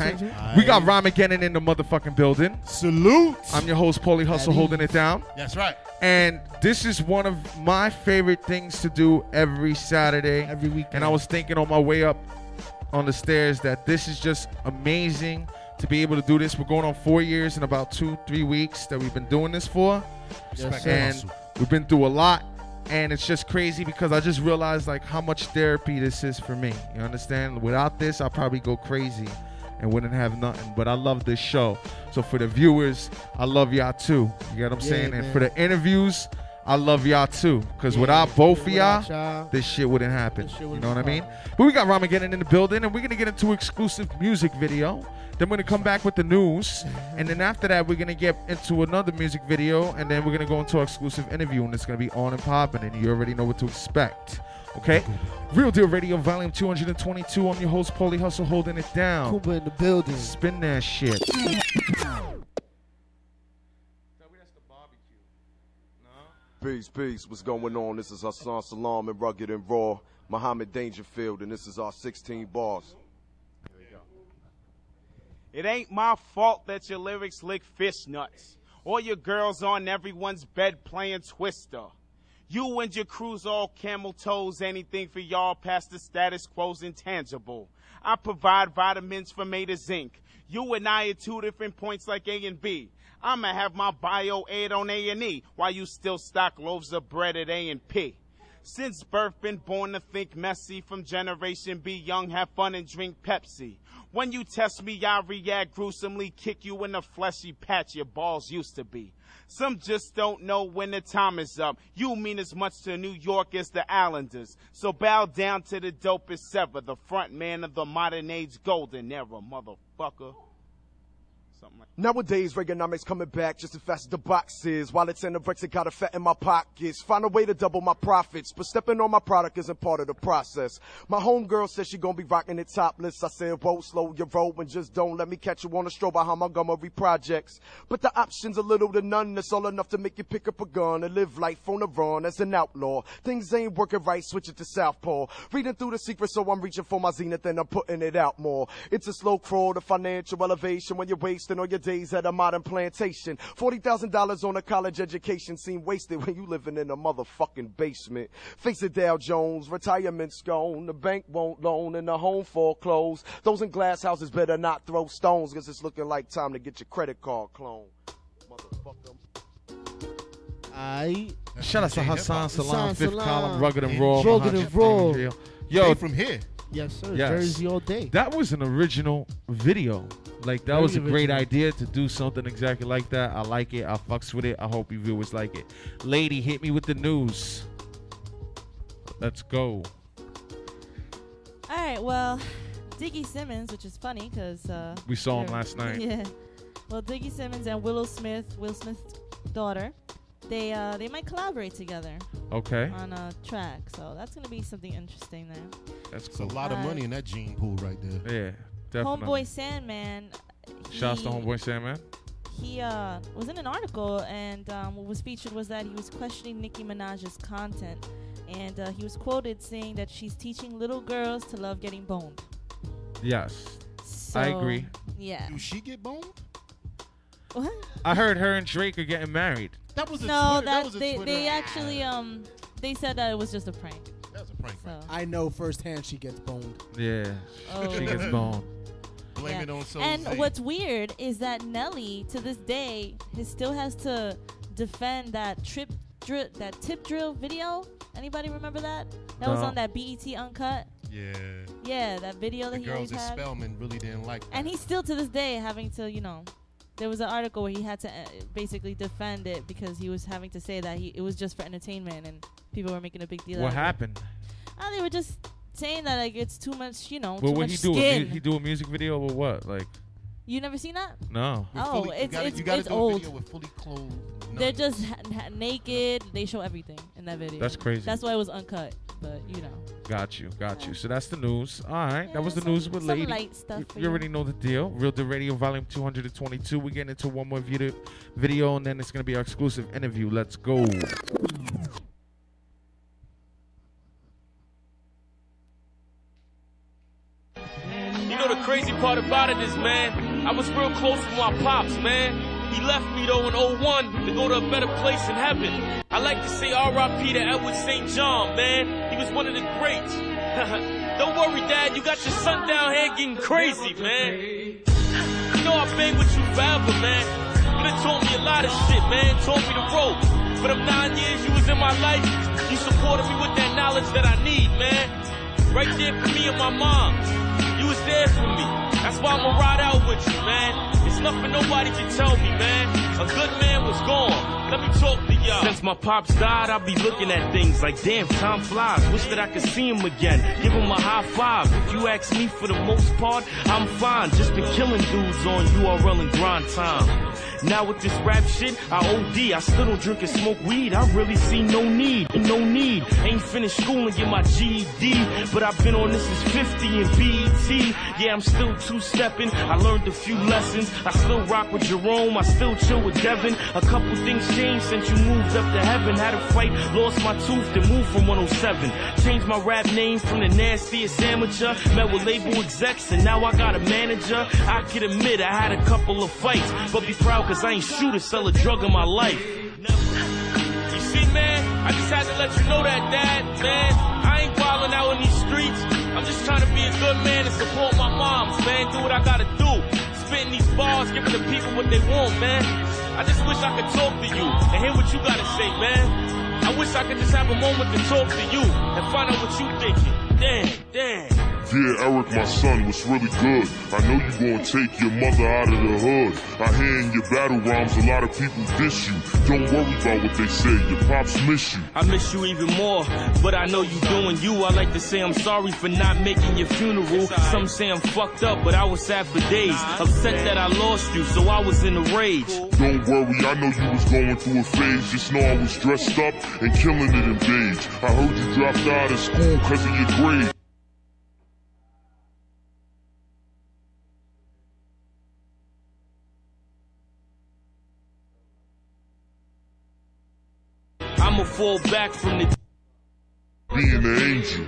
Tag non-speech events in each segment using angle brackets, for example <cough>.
All right. We got Rhymageddon in the motherfucking building. Salute. I'm your host, Paulie Hustle, That holding it down. That's right. And this is one of my favorite things to do every Saturday. Every weekend. And I was thinking on my way up on the stairs that this is just amazing to be able to do this. We're going on four years in about two, three weeks that we've been doing this for. Respect sir. and hustle. we've been through a lot. And it's just crazy because I just realized like how much therapy this is for me. You understand? Without this, I'll probably go crazy and wouldn't have nothing. But I love this show. So for the viewers, I love y'all too. You get what I'm Yeah, saying? And for the interviews, I love y'all too. Because Yeah, without both of y'all, y'all, this shit wouldn't happen. Shit you know what I mean? But we got Rhymageddon in the building, and we're gonna get into exclusive music video. Then we're gonna come back with the news, and then after that, we're gonna get into another music video, and then we're gonna go into exclusive interview, and it's gonna be on and popping, and you already know what to expect. Okay? Real Deal Radio, Volume 222. I'm your host, Paulie Hustle, holding it down. Kumba in the building. Spin that shit. Peace, peace. What's going on? This is Hassan Salam and Rugged and Raw, Muhammad Dangerfield, and this is our 16 bars. It ain't my fault that your lyrics lick fish nuts. Or your girls on everyone's bed playing Twister. You and your crew's all camel toes, anything for y'all past the status quo's intangible. I provide vitamins from A to zinc. You and I are two different points like A and B. I'ma have my bio aid on A and E, while you still stock loaves of bread at A and P. Since birth, been born to think messy. From generation B, young, have fun and drink Pepsi. When you test me, I react gruesomely, kick you in the fleshy patch your balls used to be. Some just don't know when the time is up. You mean as much to New York as the Islanders. So bow down to the dopest ever, the front man of the modern age golden era, motherfucker. Nowadays, Reaganomics coming back just as fast as the box is. While it's in the anorexic, got a fat in my pockets. Find a way to double my profits, but stepping on my product isn't part of the process. My homegirl says she gonna be rocking it topless. I said, whoa, slow your roll and just don't let me catch you on a stroll behind Montgomery projects. But the options are little to none. That's all enough to make you pick up a gun and live life on the run as an outlaw. Things ain't working right, switch it to Southpaw. Reading through the secret, so I'm reaching for my zenith and I'm putting it out more. It's a slow crawl to financial elevation when you're wasting all your days at a modern plantation. $40,000 on a college education seem wasted when you living in a motherfucking basement. Face it, Dow Jones, retirement's gone, the bank won't loan and the home foreclosed. Those in glass houses better not throw stones cause it's looking like time to get your credit card cloned. Motherfucker. Aight. That's Shout out to Hassan hip-hop. Salam, Hassan fifth Salam. column, rugged and Yeah. raw. Rugged Muhammad and raw. Yo, Straight from here. Yes, sir. Yes. Jersey all day. That was an original video. Like that was a great idea to do something exactly like that. I like it. I fucks with it. I hope you viewers like it. Lady, hit me with the news. Let's go. All right, well, Diggy Simmons, which is funny because uh, We saw him last night. <laughs> Yeah. Well, Diggy Simmons and Willow Smith, Will Smith's daughter, they uh, they might collaborate together Okay, on a track. So that's gonna be something interesting there. that's It's a cool. lot of money in that gene pool right there. Yeah, definitely. Homeboy Sandman. Shouts to he- Homeboy Sandman. He uh, was in an article, and um, what was featured was that he was questioning Nicki Minaj's content, and uh, he was quoted saying that she's teaching little girls to love getting boned. Yes, So, I agree. Yeah. Do she get boned? What? <laughs> I heard her and Drake are getting married. That was a No, Twitter, that, was a they Twitter. they actually um they said that it was just a prank. That was a prank. So? I know firsthand she gets boned. Yeah, Oh. she gets boned. Blame Yeah. it on Soul and Zay. what's weird is that Nelly to this day he still has to defend that trip drill that tip drill video. Anybody remember that? That was on that BET Uncut. Yeah. Yeah, that video The that he girls always at had. Spelman really didn't like that. And he's still to this day having to, you know, there was an article where he had to uh, basically defend it because he was having to say that he it was just for entertainment and people were making a big deal. out What of it. happened? Ah, they were just saying that like it's too much, you know, Well, too what much he do? A skin. mu- he do a music video or what? Like, you never seen that? no. With oh, fully- it's- you gotta, it's- you gotta it's do old. a fully clothed. They're just ha- ha- naked. They show everything in that video. That's crazy. That's why it was uncut. but you know. Got you, got you. So that's the news. All right, that was the some- news with some Lady. light stuff You, you you. already know the deal. Real Deal Radio, volume 222. We're getting into one more video, video, and then it's gonna be our exclusive interview. Let's go. Crazy part about it is, man, I was real close with my pops, man. He left me though in 01 to go to a better place in heaven. I like to say R.I.P. to Edward St. John, man. He was one of the greats. <laughs> Don't worry, Dad, you got your son down here getting crazy, man. You know I bang with you forever, man. You done taught me a lot of shit, man. Taught me the ropes. For them nine years you was in my life, you supported me with that knowledge that I need, man. Right there for me and my mom. There for me. That's why I'ma ride out with you, man. It's nothing nobody can tell me, man. A good man was gone. Let me talk to y'all. Since my pops died, I'll be looking at things like, damn, time flies. Wish that I could see him again. Give him a high five. If you ask me for the most part, I'm fine. Just been killing dudes on URL and grind time. Now with this rap shit, I OD. I still don't drink and smoke weed. I really see no need, no need. Ain't finished school and get my GED, but I've been on this since 50 and BET. Yeah, I'm still two-stepping. I learned a few lessons. I still rock with Jerome. I still chill with Devin. A couple things changed since you moved up to heaven. Had a fight, lost my tooth, then moved from 107. Changed my rap name from the nastiest amateur. Met with label execs, and now I got a manager. I can admit I had a couple of fights, but be proud cause I ain't shoot or sell a drug in my life. You see, man, I just had to let you know that, Dad, man. I ain't wildin' out in these streets. I'm just trying to be a good man and support my moms, man. Do what I gotta do. Spitting these bars, giving the people what they want, man. I just wish I could talk to you and hear what you gotta say, man. I wish I could just have a moment to talk to you and find out what you thinking. Damn, damn. Yeah, Eric, my son, was really good. I know you gonna take your mother out of the hood. I hear in your battle rhymes a lot of people diss you. Don't worry about what they say, your pops miss you. I miss you even more, but I know you doing you. I like to say I'm sorry for not making your funeral. Some say I'm fucked up, but I was sad for days. Upset that I lost you, so I was in a rage. Don't worry, I know you was going through a phase. Just know I was dressed up and killing it in beige. I heard you dropped out of school cause of your grades. Fall back from the Being an angel.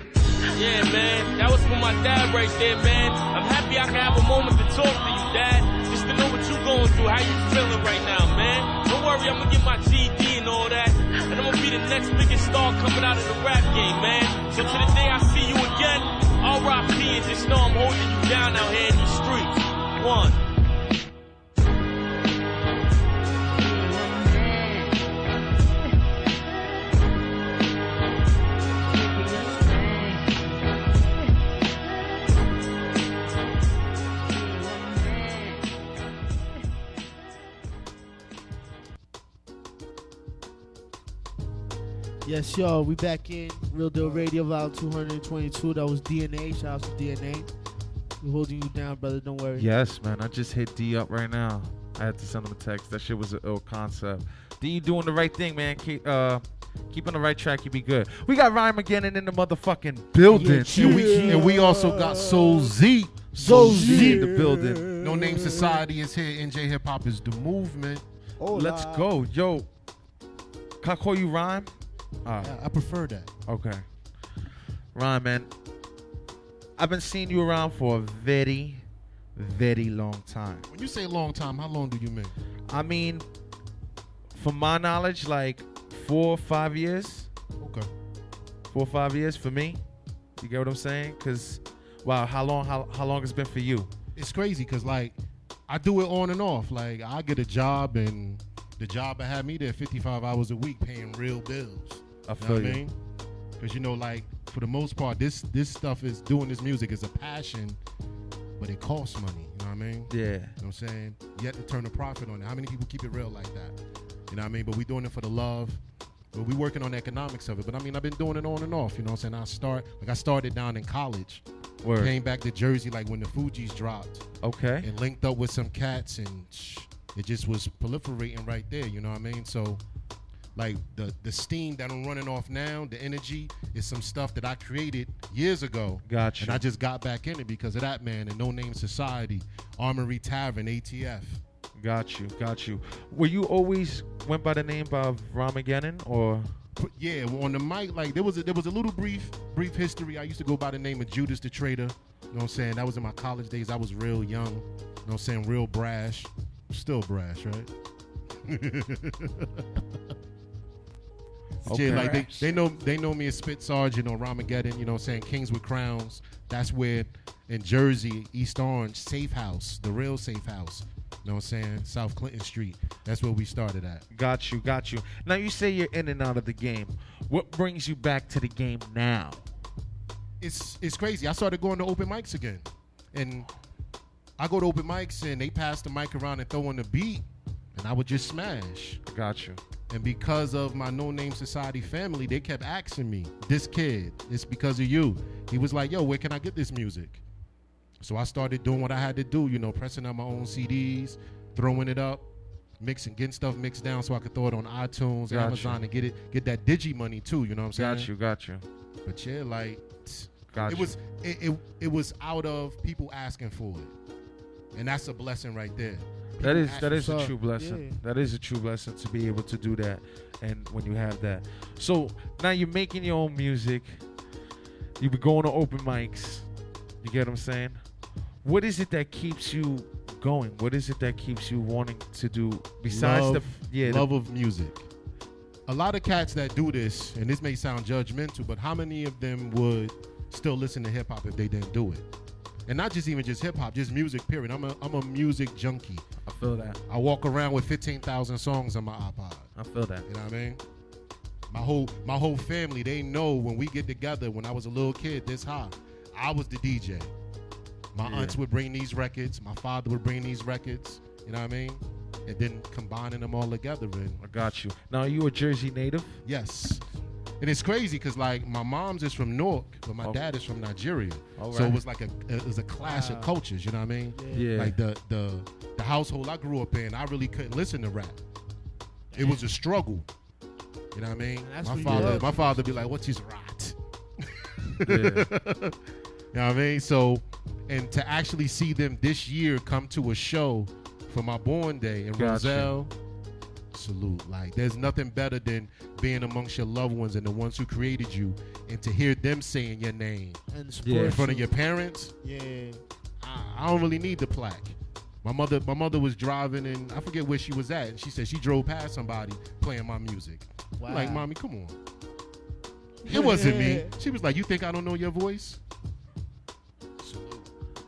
Yeah, man, that was for my dad right there, man. I'm happy I can have a moment to talk to you, dad. Just to know what you going through, how you feeling right now, man. Don't worry, I'm gonna get my GED and all that. And I'm gonna be the next biggest star coming out of the rap game, man. So to the day I see you again, RIP and just know I'm holding you down out here in these streets. One. Yes, yo, we back in Real Deal Radio, Volume 222. That was DNA. Shout out to DNA. We holding you down, brother. Don't worry. Yes, man. I just hit D up right now. I had to send him a text. That shit was an ill concept. D, you doing the right thing, man. Keep, uh, keep on the right track. You be good. We got Ryan McGinnon in the motherfucking building. Yeah, And we, and we also got Soul Z. Soul Z in the building. No Name Society is here. NJ Hip Hop is the movement. Hola. Let's go. Yo, can I call you Ryan? All right. I, I prefer that. Okay. Ryan, man. I've been seeing you around for a very, very long time. When you say long time, how long do you mean? I mean, from my knowledge, like four or five years. Okay. Four or five years for me. You get what I'm saying? Cause, wow, how long? How how long it's been for you? It's crazy because like I do it on and off. Like I get a job and the job I had me there 55 hours a week paying real bills. I You know what you. I mean? Because you know, like for the most part, this this stuff is doing this music is a passion, but it costs money. You know what I mean? Yeah. You know what I'm saying? You have to turn a profit on it. How many people keep it real like that? You know what I mean? But we doing it for the love. But we working on the economics of it. But I mean, I've been doing it on and off. You know what I'm saying? I start like I started down in college. Word. Came back to Jersey like when the Fugees dropped Okay. and linked up with some cats and it just was proliferating right there. You know what I mean? So like the the steam that I'm running off now, the energy is some stuff that I created years ago. Gotcha. And I just got back in it because of that man and No Name Society, Armory Tavern, ATF. Got you, got you. Were you always went by the name of Rhymageddon or? Yeah, on the mic, like there was a, there was a little brief brief history. I used to go by the name of Judas the Traitor. You know what I'm saying? That was in my college days. I was real young. You know what I'm saying? Real brash. Still brash, right? <laughs> Okay. Yeah, like they, they know they know me as Spit Sergeant or Rhymageddon, you know what I'm saying? Kings with Crowns. That's where in Jersey, East Orange, Safe House, the real Safe House. You know what I'm saying? South Clinton Street. That's where we started at. Got you, got you. Now you say you're in and out of the game. What brings you back to the game now? it's it's crazy. I started going to open mics again, and I go to open mics and they pass the mic around and throw on the beat, and I would just smash. Got you. And because of my No Name Society family, they kept asking me, "This kid, it's because of you." He was like, "Yo, where can I get this music?" So I started doing what I had to do, you know, pressing out my own CDs, throwing it up, mixing, getting stuff mixed down so I could throw it on iTunes, Got Amazon, you. and get it, get that digi money too. You know what I'm saying? Got you, got you. But yeah, like Got it you. was it, it it was out of people asking for it, and that's a blessing right there. That is that is a true blessing. yeah. That is a true blessing to be able to do that, and when you have that. So now you're making your own music. You be going to open mics. You get what I'm saying? What is it that keeps you going? What is it that keeps you wanting to do besides love, the yeah the- love of music. A lot of cats that do this, and this may sound judgmental, but how many of them would still listen to hip hop if they didn't do it? And not just even just hip hop, just music. Period. I'm a I'm a music junkie. I feel that. I walk around with fifteen thousand songs on my iPod. I feel that. You know what I mean? My whole my whole family, they know when we get together. When I was a little kid, this high, I was the DJ. My Yeah. aunts would bring these records. My father would bring these records. You know what I mean? And then combining them all together. And I got you. Now are you a Jersey native? yes, and it's crazy because like my mom's is from Newark, but my Oh. dad is from Nigeria. All So it was like a it was a clash Wow. of cultures. You know what I mean? Yeah. Like the the the household I grew up in, I really couldn't listen to rap. It was a struggle. You know what I mean? That's my father, my father be like, "What's his rat?" Yeah. <laughs> You know what I mean? So, and to actually see them this year come to a show for my born day in Gotcha. Roselle, salute. Like, there's nothing better than being amongst your loved ones and the ones who created you, and to hear them saying your name And Yeah. in front of your parents. Yeah. I, I don't really need the plaque. My mother, my mother was driving, and I forget where she was at. And she said she drove past somebody playing my music. I'm Wow. Like, mommy, come on. It wasn't me. She was like, "You think I don't know your voice?"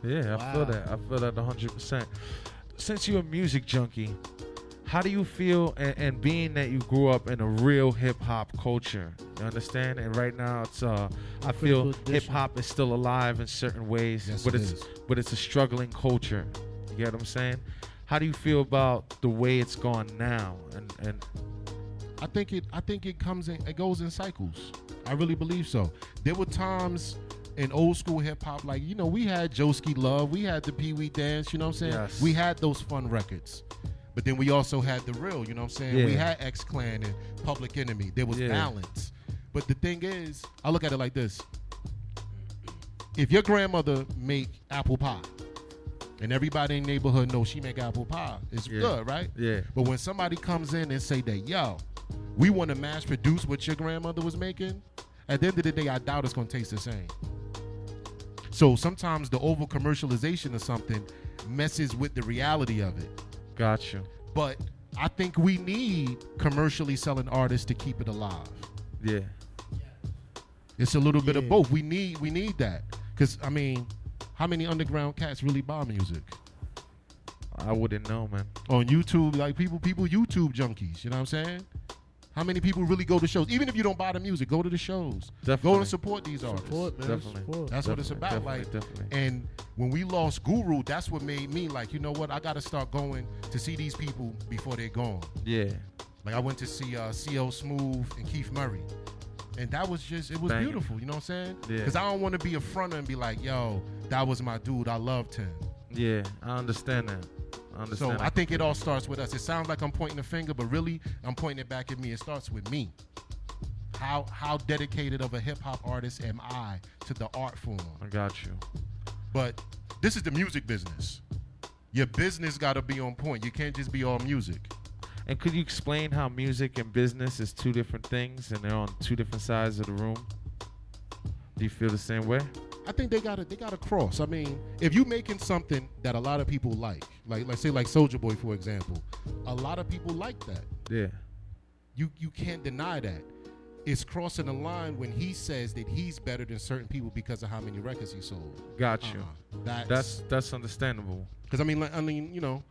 Yeah, I feel that. I feel that 100%. Since you're a music junkie, how do you feel, and, and being that you grew up in a real hip hop culture, you understand? And right now, it's uh, I feel hip hop is still alive in certain ways, Yes, but it it's is. but it's a struggling culture. You get what I'm saying? How do you feel about the way it's gone now? And and I think it. I think it comes in. It goes in cycles. I really believe so. There were times in old school hip hop, like you know, we had Joeski Love, we had the Pee Wee Dance. You know what I'm saying? Yes. We had those fun records. But then we also had the real. You know what I'm saying? We had X Clan and Public Enemy. There was Yeah. balance. But the thing is, I look at it like this: if your grandmother make apple pie. And everybody in the neighborhood knows she make apple pie. It's Yeah. good, right? Yeah. But when somebody comes in and say that, yo, we want to mass produce what your grandmother was making, at the end of the day, I doubt it's gonna taste the same. So sometimes the over commercialization of something messes with the reality of it. Got you. But I think we need commercially selling artists to keep it alive. Yeah. It's a little bit of both. We need we need that because I mean, how many underground cats really buy music I wouldn't know, man. on YouTube? Like people people YouTube junkies. You know what I'm saying? How many people really go to shows? Even if you don't buy the music, go to the shows. Go and support these artists. Support, man. Definitely. Support. That's what it's about. definitely, like, definitely. and when we lost Guru, that's what made me like, you know what? I got to start going to see these people before they're gone. Yeah. Like I went to see uh, CL Smooth and Keith Murray, and that was just it was beautiful. You know what I'm saying? Yeah. Because I don't want to be a fronter and be like, yo, that was my dude. I loved him. Yeah, I understand that. I. So I think it all starts with us. It sounds like I'm pointing a finger, but really I'm pointing it back at me. It starts with me. How how dedicated of a hip hop artist am I to the art form? I got you. But this is the music business. Your business got to be on point. You can't just be all music. And could you explain how music and business is two different things and they're on two different sides of the room? Do you feel the same way? I think they gotta they gotta cross. I mean, if you making something that a lot of people like, like let's say like Soulja Boy for example, a lot of people like that. Yeah. You you can't deny that. It's crossing the line when he says that he's better than certain people because of how many records he sold. Got you. Uh-uh. That's That's that's understandable. because I mean like, I mean you know,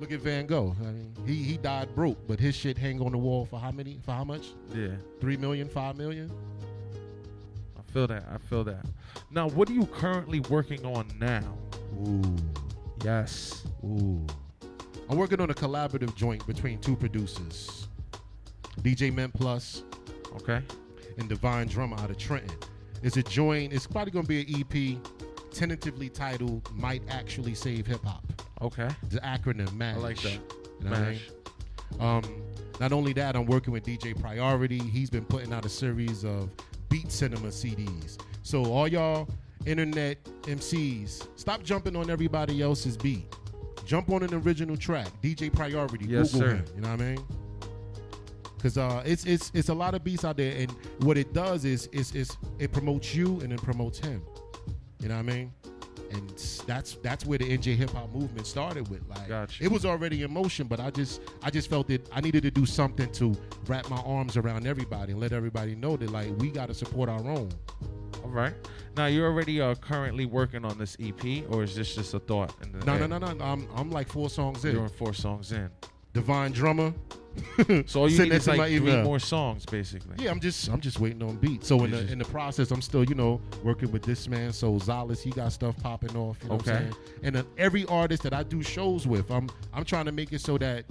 look at Van Gogh. I mean he he died broke, but his shit hang on the wall for how many? For how much? Yeah. Three million, five million? I feel that. I feel that. Now, what are you currently working on now? Ooh. Yes. Ooh. I'm working on a collaborative joint between two producers, DJ Mint Plus Okay. and Divine Drummer out of Trenton. It's a joint. It's probably gonna be an EP, tentatively titled "Might Actually Save Hip Hop." Okay. The acronym MASH. I like that. You know what I mean? Mash. Um, not only that, I'm working with DJ Priority. He's been putting out a series of Beat Cinema CDs. So all y'all internet MCs, stop jumping on everybody else's beat. Jump on an original track. DJ Priority. Yes, Google sir. him. You know what I mean? Cause uh, it's it's it's a lot of beats out there, and what it does is is is it promotes you and it promotes him. You know what I mean? And that's that's where the NJ hip hop movement started with. Like Gotcha. it was already in motion, but I just I just felt that I needed to do something to wrap my arms around everybody and let everybody know that like we got to support our own. All right. Now, you're already uh, currently working on this EP, or is this just a thought? No, head? no, no, no. I'm I'm like four songs You're in. in four songs in. Divine drummer. <laughs> So all you need is to like three more songs, basically. Yeah, I'm just I'm just waiting on beats. So in the in the process, I'm still you know working with this man. So Zalis, he got stuff popping off. You know what I'm Okay. saying? And then every artist that I do shows with, I'm I'm trying to make it so that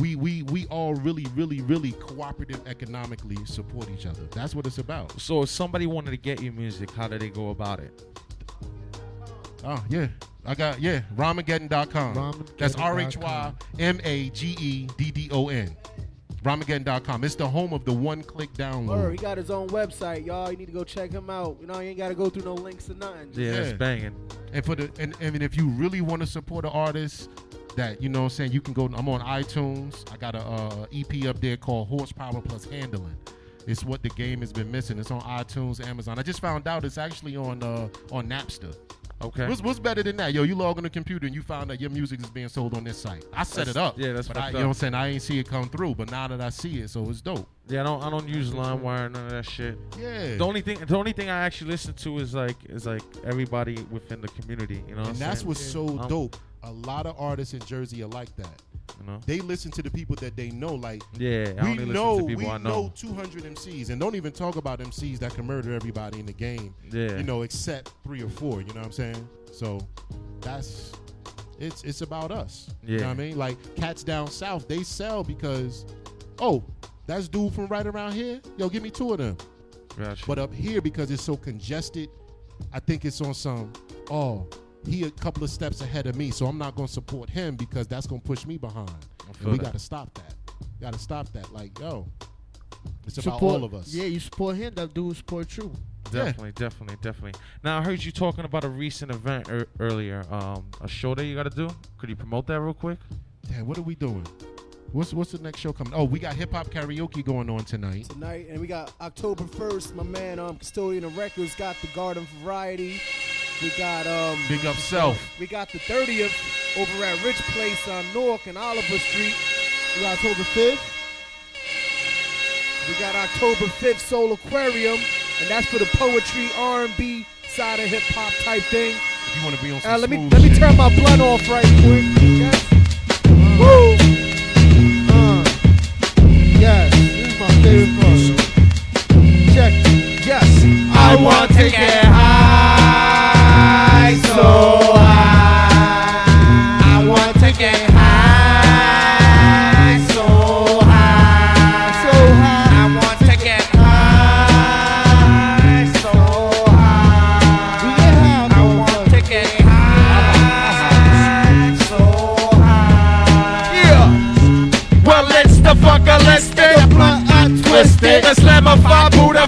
we we we all really really really cooperative economically support each other. That's what it's about. So if somebody wanted to get your music, how do they go about it? Oh yeah, I got yeah. Rhymageddon.com. Rhymageddon.com. That's R H Y M A G E D D O N. Rhymageddon.com. It's the home of the one-click download. Word, he got his own website, y'all. You need to go check him out. You know, you ain't got to go through no links or nothing. Yeah, Yeah. it's banging. And for the and, and if you really want to support an artist that you know what I'm saying you can go I'm on iTunes. I got a uh, EP up there called Horsepower Plus Handling. It's what the game has been missing. It's on iTunes, Amazon. I just found out it's actually on uh, on Napster. Okay. What's, what's better than that? Yo, you log on the computer and you found that your music is being sold on this site. I set That's- it up. yeah, that's but I, You know what I'm saying? I ain't see it come through, but now that I see it, so it's dope. Yeah, I don't I don't use LimeWire, none of that shit. Yeah. The only thing the only thing I actually listen to is like is like everybody within the community. You know, what and that's saying? what's so Um, dope. A lot of artists in Jersey are like that. You know. They listen to the people that they know. Like Yeah, I we only know listen to people we I know. 200 MCs, and don't even talk about MCs that can murder everybody in the game. Yeah. You know, except three or four. You know what I'm saying? So that's it's it's about us. You know Yeah. what I mean? Like cats down south, they sell because oh, that's dude from right around here. Yo, give me two of them. Gotcha. But up here, because it's so congested, I think it's on some, oh, he a couple of steps ahead of me, so I'm not going to support him because that's going to push me behind. And we that. got to stop that. Got to stop that. Like, yo, it's about Support- all of us. Yeah, you support him. That dude support you. Yeah. Definitely, definitely, definitely. Now I heard you talking about a recent event er- earlier. Um, a show that you got to do. Could you promote that real quick? Damn, what are we doing? What's what's the next show coming? Oh, we got hip hop karaoke going on tonight. tonight, and we got October first. My man, um, Custodian of Records got the Garden Variety. We got um, Big up self. we got the thirtieth over at Rich Place on Newark and Oliver Street. We got October fifth. We got October fifth Soul Aquarium, and that's for the poetry, R and B side of hip hop type thing. If you want to be on some Uh, let me smooth let me turn my blunt off right quick. Yes. Woo! Uh, yes, this is my favorite part. Check. it. Yes, I want to get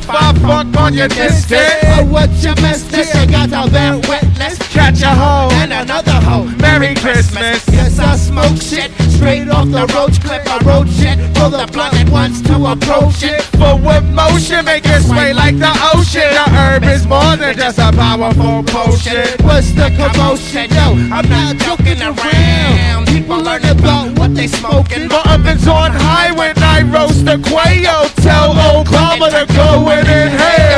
five funk on your distance. Oh, what you missed it? You got to bear witness. Catch a hoe And another hoe. Merry Christmas. Yes, I smoke shit straight off the roach clip. I wrote shit for the blunt that wants to approach it. But with motion, make it sway like the ocean. The herb is more than just a powerful potion. What's the commotion? Yo, I'm not joking around. People learn about what they smoking. My oven's on high when roast the quail. Tell Obama to go in and inhale.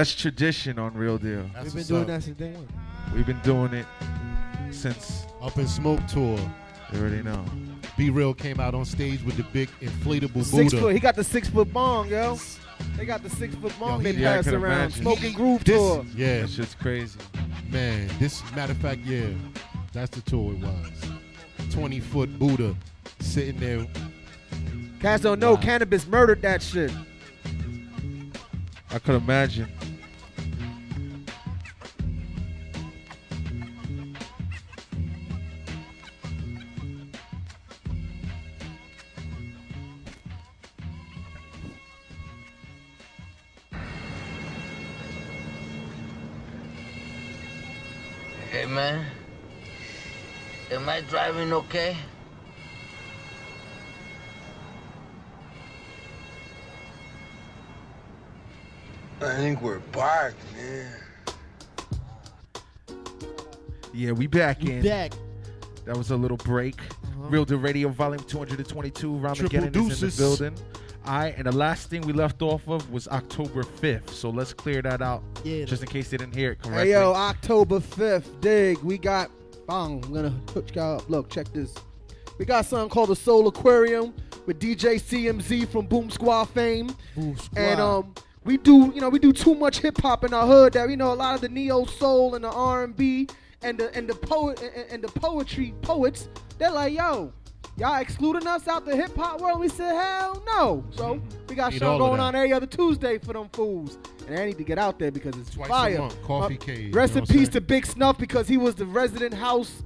That's tradition on real deal That's We've been what's doing up. that since day one. we've been doing it since Up in Smoke Tour. you already know B-Real came out on stage with the big inflatable Six Buddha. foot. He got the six foot bong, yo. They got the six foot bong. Yo, they yeah, I pass could around. imagine. Smoking groove This, tour. yeah, that shit's crazy man. This matter of fact, yeah, that's the tour it was. Twenty foot Buddha sitting there. Cats don't know Wow. cannabis murdered that shit. I could imagine man, am I driving okay? I think we're parked, man. yeah we back We in back. that was a little break Uh-huh. Real Deal Radio, Volume 222. Triple Rhymageddon is in the building. All right, and the last thing we left off of was October 5th. So let's clear that out, Yeah. just in case they didn't hear it correctly. Hey yo, October fifth, dig. We got bong. I'm gonna hook y'all up. Look, check this. We got something called the Soul Aquarium with DJ CMZ from Boom Squad fame. Boom Squad. And um, we do, you know, we do too much hip hop in our hood that you know a lot of the neo soul and the R and the and the poet and, and the poetry poets. They're like, yo, y'all excluding us out the hip hop world. We said, hell no. So we got Need show going on every other Tuesday for them fools. And I need to get out there because it's Twice a fire. month, Coffee Uh, Cave, Rest you know in peace to Big Snuff because he was the resident house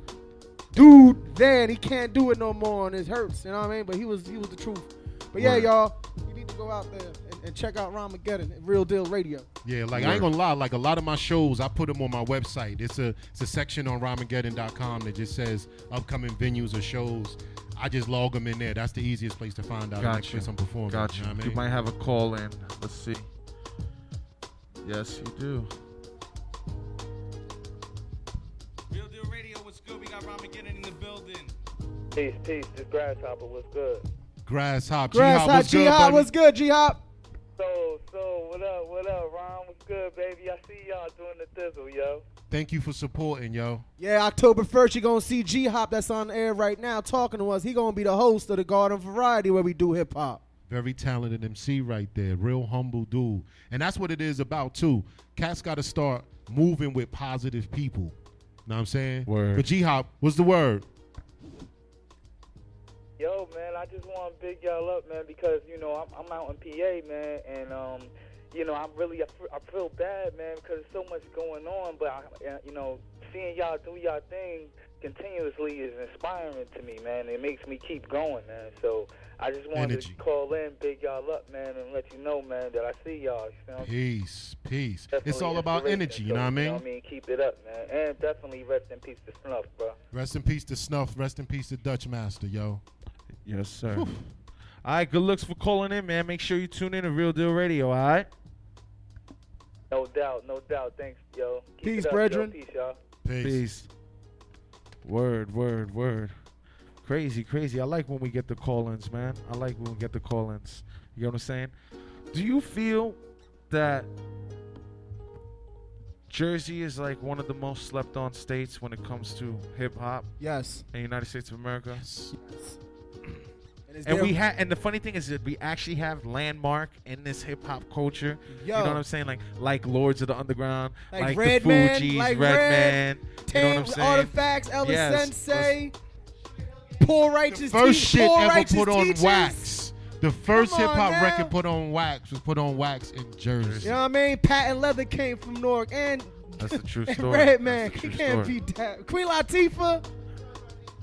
dude then. he can't do it no more and it hurts. You know what I mean? But he was he was the truth. But yeah, y'all, you need to go out there and, and check out Rhymageddon, Real Deal Radio. Yeah, like I ain't gonna lie, like a lot of my shows, I put them on my website. It's a it's a section on Rhymageddon.com that just says upcoming venues or shows. I just log them in there. That's the easiest place to find out the next Gotcha. place I'm performing. Gotcha. You, know what I You might have a call in. Let's see. Yes, you do. Real Deal Radio, what's good? We got Rhymageddon in the building. Peace, peace. This grasshopper was good. Grasshopper, Grass G-Hop, Hop, what's G-Hop, what's good, G Hop? So, so, what up, what up, Ron? What's good, baby? I see y'all doing the thizzle, yo. Thank you for supporting, yo. Yeah, October 1st, you're going to see G Hop that's on air right now talking to us. He going to be the host of the Garden Variety where we do hip hop. Very talented MC right there. Real humble dude. And that's what it is about, too. Cats got to start moving with positive people. Know what I'm saying? Word. But G Hop, what's the word? Yo, man, I just want to big y'all up, man, because you know I'm, I'm out in PA, man, and um, you know I'm really I I feel bad, man, because there's so much going on. But I, you know, seeing y'all do y'all thing continuously is inspiring to me, man. It makes me keep going, man. So I just wanted Energy. to call in, big y'all up, man, and let you know, man, that I see y'all. You know? Peace, peace. Definitely It's all about energy, you know what I You know mean? what I mean? Keep it up, man. And definitely rest in peace to Snuff, bro. Rest in peace to Snuff. Rest in peace to Dutch Master, yo. Yes, sir. All right, good looks for calling in, man. Make sure you tune in to Real Deal Radio, all right? No doubt, no doubt. Thanks, yo. Keep Peace, it up, brethren. Yo. Peace, y'all. Peace. Word, word, word. Crazy, crazy. I like when we get the call-ins, man. I like when we get the call-ins. You know what I'm saying? Do you feel that Jersey is like one of the most slept on states when it comes to hip hop Yes. in the United States of America? And, it's And there- we have, and the funny thing is that we actually have landmark in this hip hop culture. You know what I'm saying? Like, like Lords of the Underground, Like like, Red the Man, Fugees, like Red, Red, Man. You know what I'm saying? Artifacts, Elvis Yes. Sensei, Poor Righteous First Te- shit ever put on Teachers. wax. The first hip hop record put on wax was put on wax in Jersey. You know what I mean? Patent Leather came from Newark, and That's the true <laughs> story. Red Man, he can't story. beat that. Queen Latifah.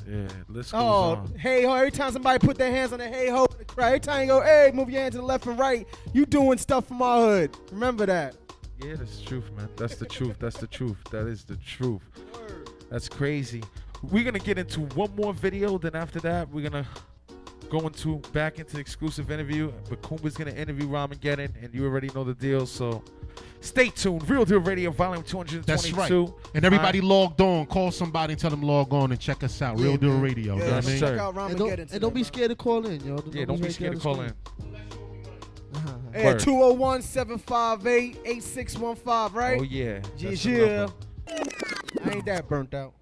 Yeah, list goes Oh, on. hey ho! Every time somebody put their hands on the hey ho, the crowd, every time you go, hey, move your hands to the left and right, you doing stuff from our hood. Remember that. Yeah, that's the truth, man. That's the truth. That's the truth. That is the truth. That's crazy. We're gonna get into one more video. Then after that, we're gonna go into back into the exclusive interview. But Kumba's gonna interview Rhymageddon, and you already know the deal. So stay tuned. Real Deal Radio, Volume 222. That's right. And everybody logged on. Call somebody and tell them log on and check us out. Real Yeah, Deal man. Radio. Yeah, you know what I check mean? out And Rhymageddon don't, today, and don't be man. scared to call in, yo. The Yeah, don't be number's scared there to call the in. screen. Hey, 201 758 8615, right? Oh yeah. Yeah, That's yeah. I ain't that burnt out.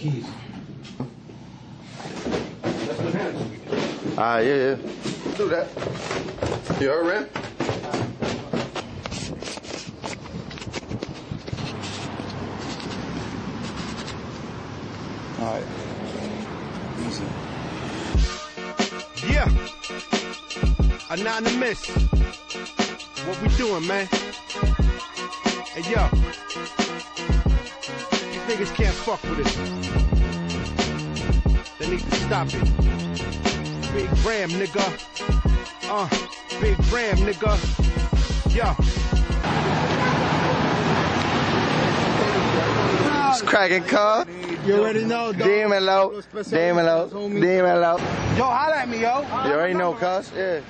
I got my keys. Ah, yeah, yeah. Do that. You heard, Ram? All right. Easy. Yeah. Anonymous. What we doing, man? Hey, yo. Niggas can't fuck with us. They need to stop it. Big Ram, nigga. Uh, Big Ram, nigga. Yo. It's cracking car. You already know, dog. Demon low. Demon low. Demon low. Yo, holla at me, yo. You already know, cuz. Yeah.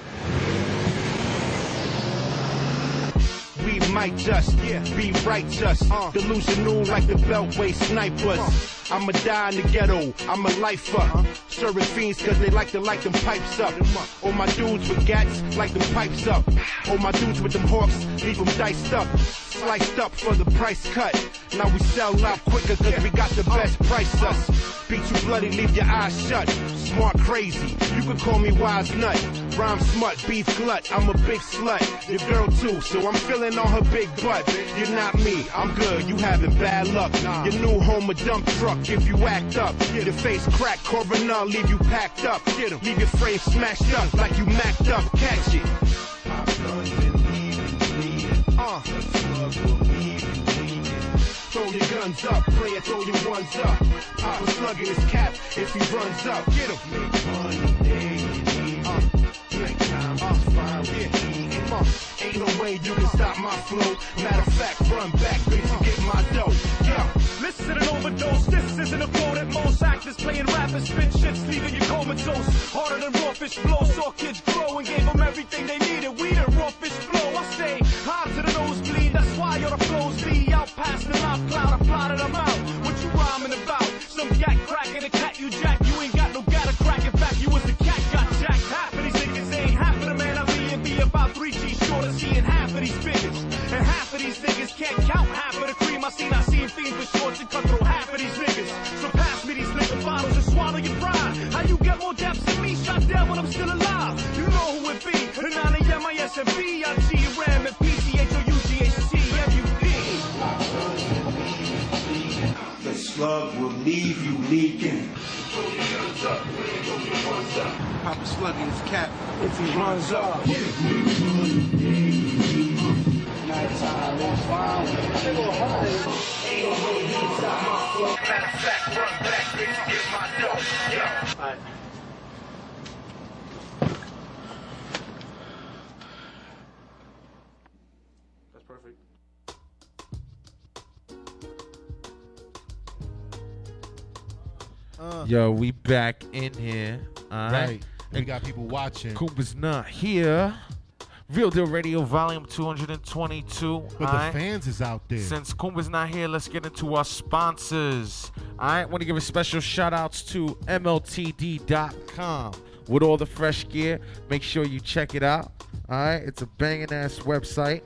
Might just be righteous. Delusional like the Beltway snipers. I'ma die in the ghetto. I'm a lifer. Serving fiends cause they like to light them pipes up. All my dudes with gats like them pipes up. All my dudes with them hawks leave them diced up. Sliced up for the price cut. Now we sell out quicker cause we got the best price us. Beat you bloody, leave your eyes shut. Smart crazy. You could call me wise nut. Rhyme smut, beef glut. I'm a big slut. Your girl too, so I'm feeling on her big butt. You're not me, I'm good. You having bad luck. Your new home a dump truck if you act up. Your face cracked, coroner leave you packed up. Leave your frame smashed up like you macked up. Catch it. And leave you bleeding. Uh. Will leave you bleeding. Throw your guns up, player, throw your ones up. Pop a slug in his cap if he runs up. Get him. Make money, time, uh, fine, ain't no way you can stop my flow. Matter of fact, run back, bitch, and get my dough. Yeah. Listen to an overdose. This isn't a quote at most actors playing rappers, spit shits, leaving you comatose. Harder than raw fish blow. Saw kids grow and gave them runs up. Papa slugging his cap if he runs up. Nighttime is fine. Ain't no way you stop my flow. Matter of fact, run back, bitch, get my dough. Yeah. Yo, we back in here. All right. Right. We got people watching. Cooper's not here. Real Deal Radio, volume 222. But the fans is out there. Since Kumba's not here, let's get into our sponsors. All right, want to give a special shout outs to MLTD.com with all the fresh gear. Make sure you check it out. All right, it's a banging ass website.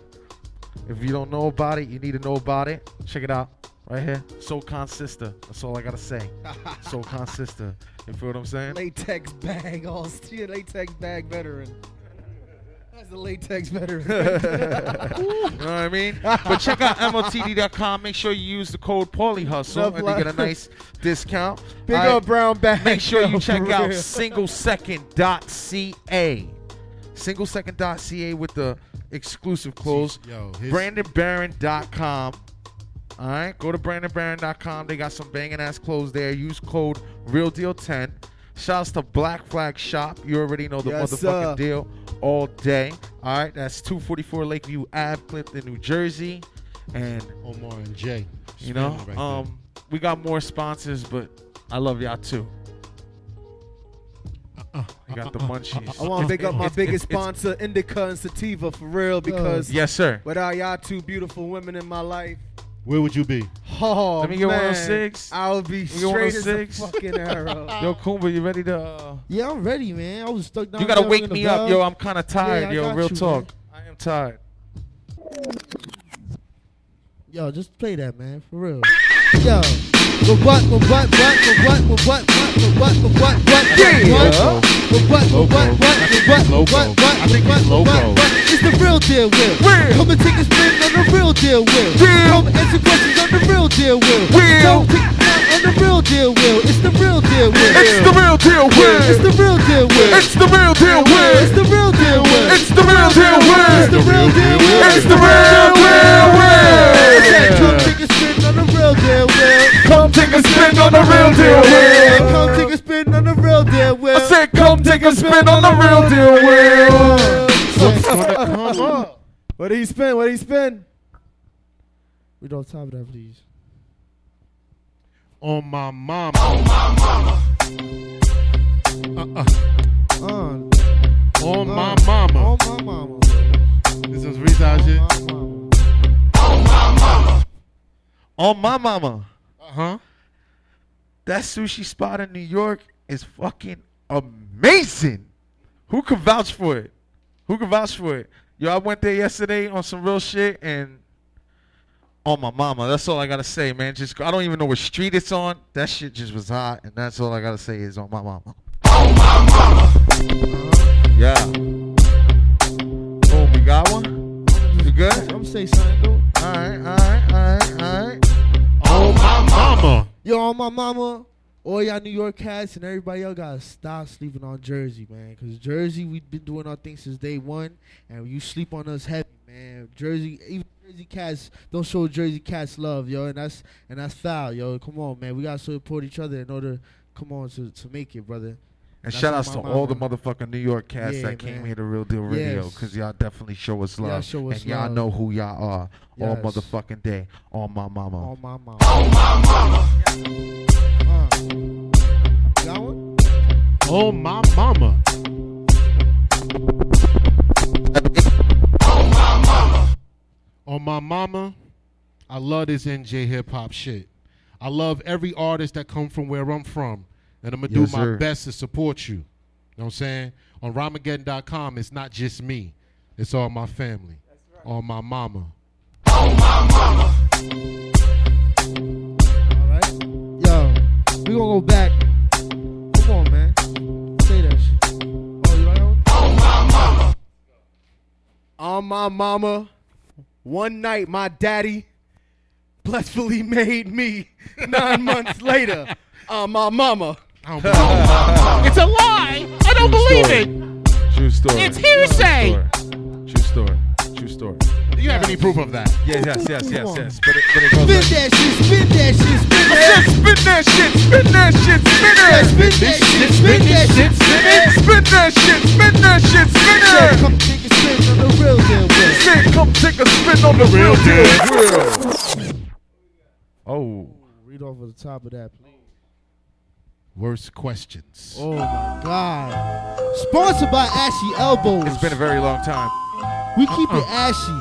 If you don't know about it, you need to know about it. Check it out right here. SoCon Sister. That's all I got to say. <laughs> SoCon Sister. You feel what I'm saying? Latex bag, all yeah, latex bag veteran. That's a latex veteran. <laughs> you know what I mean? But check out MLTD.com. Make sure you use the code Paulie Hustle and you get a nice discount. Big All up brown bag. Make sure you yo, check out singlesecond.ca. Singlesecond.ca with the exclusive clothes. Yo, his- BrandonBarron.com. All right, go to BrandonBarron.com. They got some banging ass clothes there. Use code RealDeal10. Shouts to Black Flag Shop. You already know the Yes, motherfucking sir. deal all day. All right, that's 244 Lakeview Ave, Clifton, New Jersey. And Omar and Jay. you know, right um, we got more sponsors, but I love y'all too. You got the munchies. I want to pick up my It's- biggest it's- sponsor, Indica and Sativa, for real, because Yes, sir. without y'all two beautiful women in my life, Where would you be? oh Let me get man, 106. I would be You get straight as a 106? fucking arrow. <laughs> Yo, Kumba, you ready to? Uh, Yeah, I'm ready, man. I was stuck down you gotta there wake me the up, yo. I'm kind of tired, Yeah, yo. Real you, talk. man. I am tired. Yo, just play that, man, for real. Yo, but what, but what, what, but what, but what, what, but what, but what, what, Yeah. what, but what, but what, what, but what, but what, what, I think it's what, loco. what, what, it's the real deal, Will. Come and take a spin on the real deal, Will. Come answer questions on the real deal, Will. Come take on the real deal, Will. It's the real deal, Will. It's the real deal, Will. It's the real deal, Will. It's the real deal, Will. It's the real deal, Will. It's the real deal, Will. It's the real deal, Will. It's the real deal, Will. Deal, Will. Come take a spin on the real deal, Will. Come take a spin on the real deal, Will. I said, come take a spin on the real deal, Will. <laughs> What did he spin? What did he spend? We don't have that, please. On my mama. On my mama. Uh-uh. Uh, On my mama. On my mama. This is freestyle shit. On my mama. Uh huh. That sushi spot in New York is fucking amazing. Who can vouch for it? Who can vouch for it? Yo, I went there yesterday on some real shit and on my mama. That's all I gotta say, man. Just I don't even know what street it's on. That shit just was hot, and that's all I gotta say is on my mama. On my mama. Yeah. Boom, we got one. You good? I'm say something, though. All right, all right, all right, all right. On my mama. Yo, on my mama, all y'all New York cats and everybody else gotta stop sleeping on Jersey, man. Cause Jersey, we've been doing our thing since day one, and you sleep on us heavy, man. Jersey, even Jersey cats don't show Jersey cats love, yo, and that's and that's foul, yo. Come on, man. We gotta support each other in order, come on, to to make it, brother. And That's shout outs to my all the motherfucking New York cats Yeah, that came man. here to Real Deal Radio Yes. because y'all definitely show us Y'all love. show us and y'all love. know who y'all are all motherfucking day. On my mama. On my mama. On my mama. Uh, got one? On my mama. On my mama. I love this NJ hip hop shit. I love every artist that come from where I'm from. And I'm gonna Yes, do my sir. best to support you. You know what I'm saying? On Rhymageddon.com, it's not just me. It's all my family. On my mama. On my mama. All right. Yo, we gonna go back. Come on, man. Say that shit. Oh, you like that one? On my mama, one night my daddy blissfully <laughs> made me. Nine months later, Uh, my mama. Oh, I don't it's a lie. I don't believe it. True story. It's hearsay. True story. True story. Do you have any proof of that? Yeah, yes, yes, yes, yes. But it, but it goes Spin like- that shit, spin that shit, spin that Spin that shit, spin that shit, spin Yeah, it. spin that shit, spin that shit, spin it. Spin that shit, spin that shit, spin Yeah, it. come take a spin on the real deal with. Say, come take a spin on the real deal. Oh. Read off of the top of that, please. Worst questions. Oh my God. Sponsored by Ashy Elbows. It's been a very long time. We keep Uh-uh. it ashy.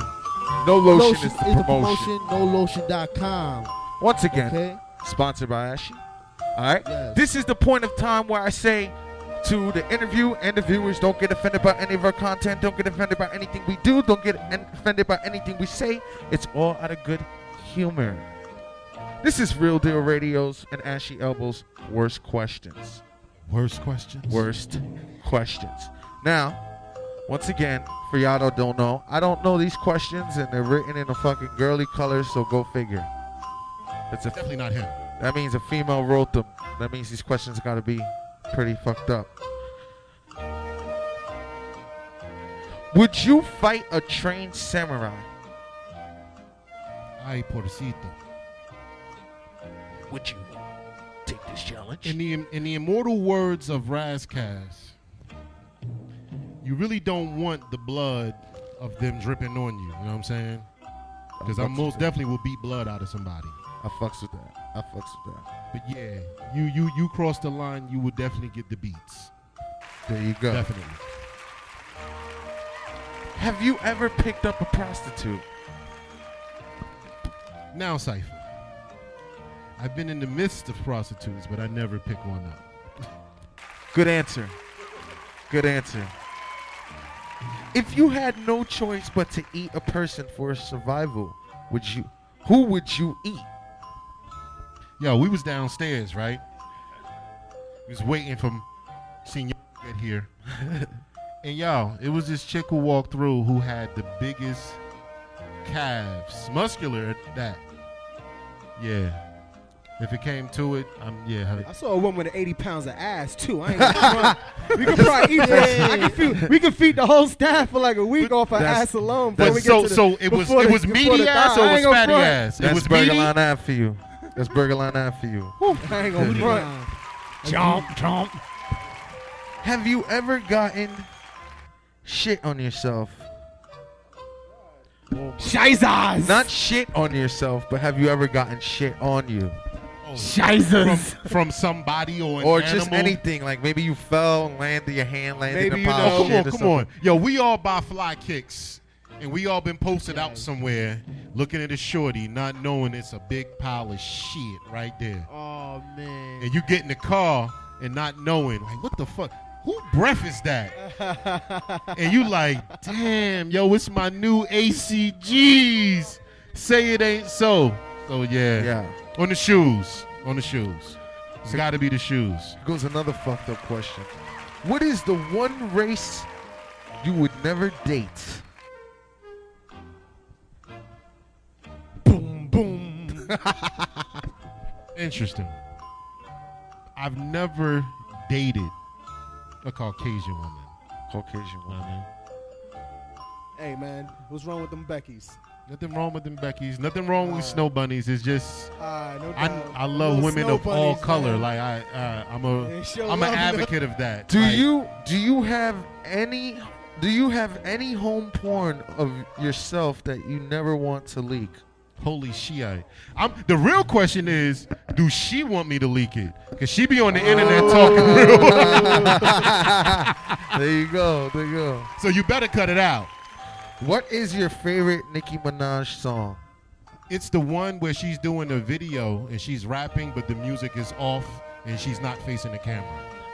No lotion, is the promotion. promotion. NoLotion.com. Once again, Okay. sponsored by Ashy. All right. Yes. This is the point of time where I say to the interview and the viewers, don't get offended by any of our content. Don't get offended by anything we do. Don't get offended by anything we say. It's all out of good humor. This is Real Deal Radio's and Ashy Elbows' worst questions. Worst questions. Worst questions. Now, once again, for y'all that don't know, I don't know these questions and they're written in a fucking girly color, so go figure. That's a Definitely not him. that means a female wrote them. That means these questions got to be pretty fucked up. Would you fight a trained samurai? Ay, porcito. Would you take this challenge? In the in the immortal words of Ras Kass, you really don't want the blood of them dripping on you. You know what I'm saying? Because I fucks with most definitely will beat blood out of somebody. I fucks with that. I fucks with that. But yeah, you you you cross the line, you would definitely get the beats. There you go. Definitely. Have you ever picked up a prostitute? Now, Cypher. I've been in the midst of prostitutes, but I never pick one up. Good answer. Good answer. If you had no choice but to eat a person for survival, would you? Who would you eat? Yo, we was downstairs, right? We was waiting for senior to get here. <laughs> and y'all, it was this chick who walked through who had the biggest calves, muscular at that. Yeah. If it came to it, I'm yeah. I saw a woman with 80 pounds of ass too. I ain't gonna <laughs> front. we could probably eat. For, I can feed, we could feed the whole staff for like a week off of ass alone. Before But we so to the, so it was before it the- was meaty ass thigh. or it was fatty front. ass? It That's was Burger meaty. Line Ave for you. That's Bergenline Ave for you. I ain't gonna front. Chomp, chomp. Have you ever gotten shit on yourself? Scheißers. Not shit on yourself, but have you ever gotten shit on you? From, from somebody or an or just animal. anything, like maybe you fell, landed your hand, landed Maybe in you a know. pile of come shit on, or come something. on. Yo, we all buy fly kicks, and we all been posted out somewhere, looking at a shorty, not knowing it's a big pile of shit right there. Oh man. And you get in the car and not knowing, like, what the fuck? Who breath is that? <laughs> and you like, damn, yo, it's my new ACGs. Say it ain't so. So yeah, Yeah. On the shoes, on the shoes. It's got to be the shoes. Here goes another fucked up question. What is the one race you would never date? Boom boom. <laughs> Interesting. I've never dated a Caucasian woman. Caucasian woman. Hey man, what's wrong with them Beckys? Nothing wrong with them Beckys. Nothing wrong with snow bunnies. It's just Ah, no I. I love Little women snow of all color. man. Like I, uh, I'm a, They show I'm an love. advocate of that. Do Like, you do you have any do you have any home porn of yourself that you never want to leak? Holy shit! I'm the real question is, do she want me to leak it? Cause she be on the internet talking real. <laughs> there you go. There you go. So you better cut it out. What is your favorite Nicki Minaj song? It's the one where she's doing a video and she's rapping, but the music is off and she's not facing the camera.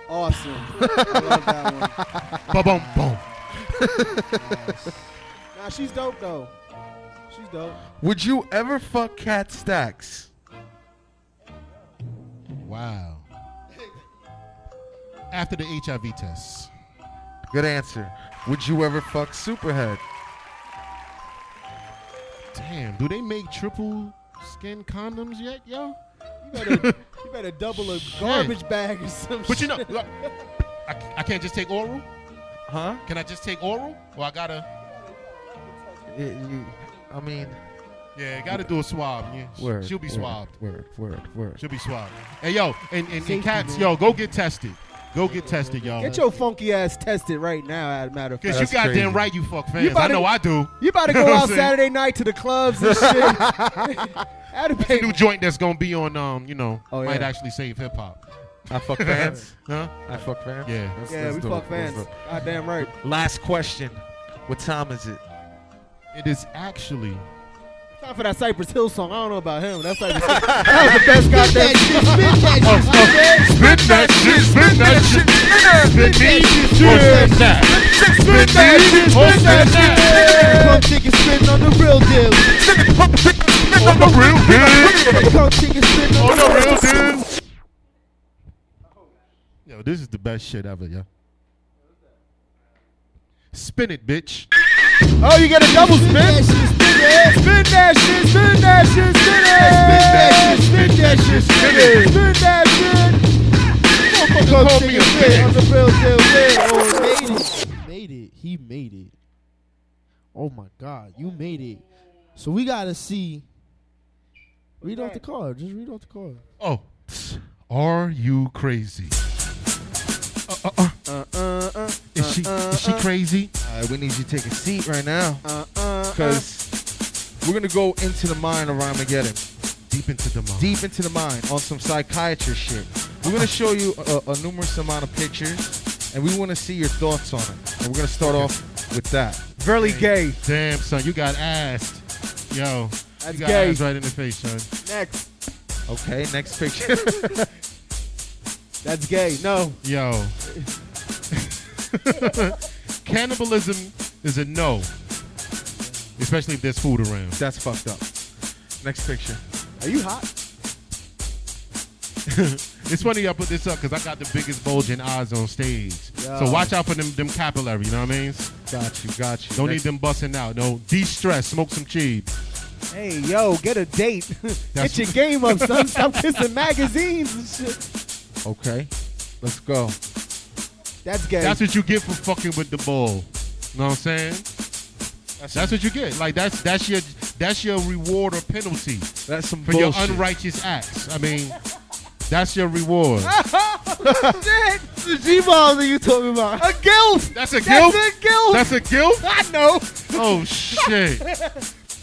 Awesome. <laughs> I love that one. Ba boom boom. <laughs> Nah, she's dope though. She's dope. Would you ever fuck Kat Stacks? Wow. After the HIV test. Good answer. Would you ever fuck Superhead? Damn, do they make triple skin condoms yet, yo? You better, you better double a garbage bag or some But you know, look, I, I can't just take oral. Huh? Can I just take oral, or I gotta? You- I mean, Yeah, gotta do a swab. Yeah, word. she'll be word, swabbed. Word, word, word. She'll be swabbed. Hey, yo, and, and, and cats, yo, go get tested. Go get tested, y'all. Get your funky ass tested right now. As a matter of fact, Because you goddamn right, you fuck fans. You about I to- know I do. You about to <laughs> go out? Saturday night to the clubs and shit. <laughs> That'd That's a new joint that's gonna be on. Um, you know, Oh, might yeah. actually save hip hop. I fuck fans. <laughs> huh? I fuck fans. Yeah. Let's- Yeah, let's we fuck it. Fans. do it. Goddamn right. Last question. What time is it? It is actually. Time for that Cypress Hill song. I don't know about him. That's Cypress Hill. <laughs> That was the best goddamn shit. Spit that shit. spit that shit, spit that shit, spit that shit, spit that, spit that shit, spit that. Come chicken spitting on the real deal. On the real deal. Come chicken spitting On on the real deal. Yo, this is the best shit ever, yo. Spin it, bitch. Oh, you get a double spin? Spin that shit, spin that shit, spin it. Spin that shit, spin that shit, spin it. Spin that shit. Come Call me chicken a spit bitch. on the real deal. yeah. Oh, he made it. He made it. He made it. Oh my God, you made it. So we gotta see. Read off the card. Just read off the card. Oh, are you crazy? Uh, uh, uh. Uh, uh, Is she is she crazy? Right, we need you to take a seat right now uh, uh, because we're gonna go into the mind of Rhymageddon, Deep into the mind. deep into the mind on some psychiatrist shit. We're gonna show you a, a numerous amount of pictures, and we want to see your thoughts on it. And we're gonna start off with that. Very gay. Damn, son, you got asked. Yo, That's you got gay. right in the face, son. Next. Okay, next picture. <laughs> That's gay. No. Yo. <laughs> Cannibalism is a no. Especially if there's food around. That's fucked up. Next picture. Are you hot? <laughs> it's funny I put this up because I got the biggest bulging eyes on stage. Yo. So watch out for them them capillary, you know what I mean? Got you, got you. Don't Next- need them busting out. No, de-stress, smoke some cheese. Hey, yo, get a date. <laughs> Get your game up, son. <laughs> Stop kissing magazines and shit. Okay, let's go. That's gay. That's what you get for fucking with the bull. You know what I'm saying? That's, what you get. Like that's that's your that's your reward or penalty That's some for your unrighteous acts. I mean, that's your reward. <laughs> Shit. The G balls that you talking about? A guilt. That's a That's guilt. a guilt. That's a guilt. I know. Oh shit.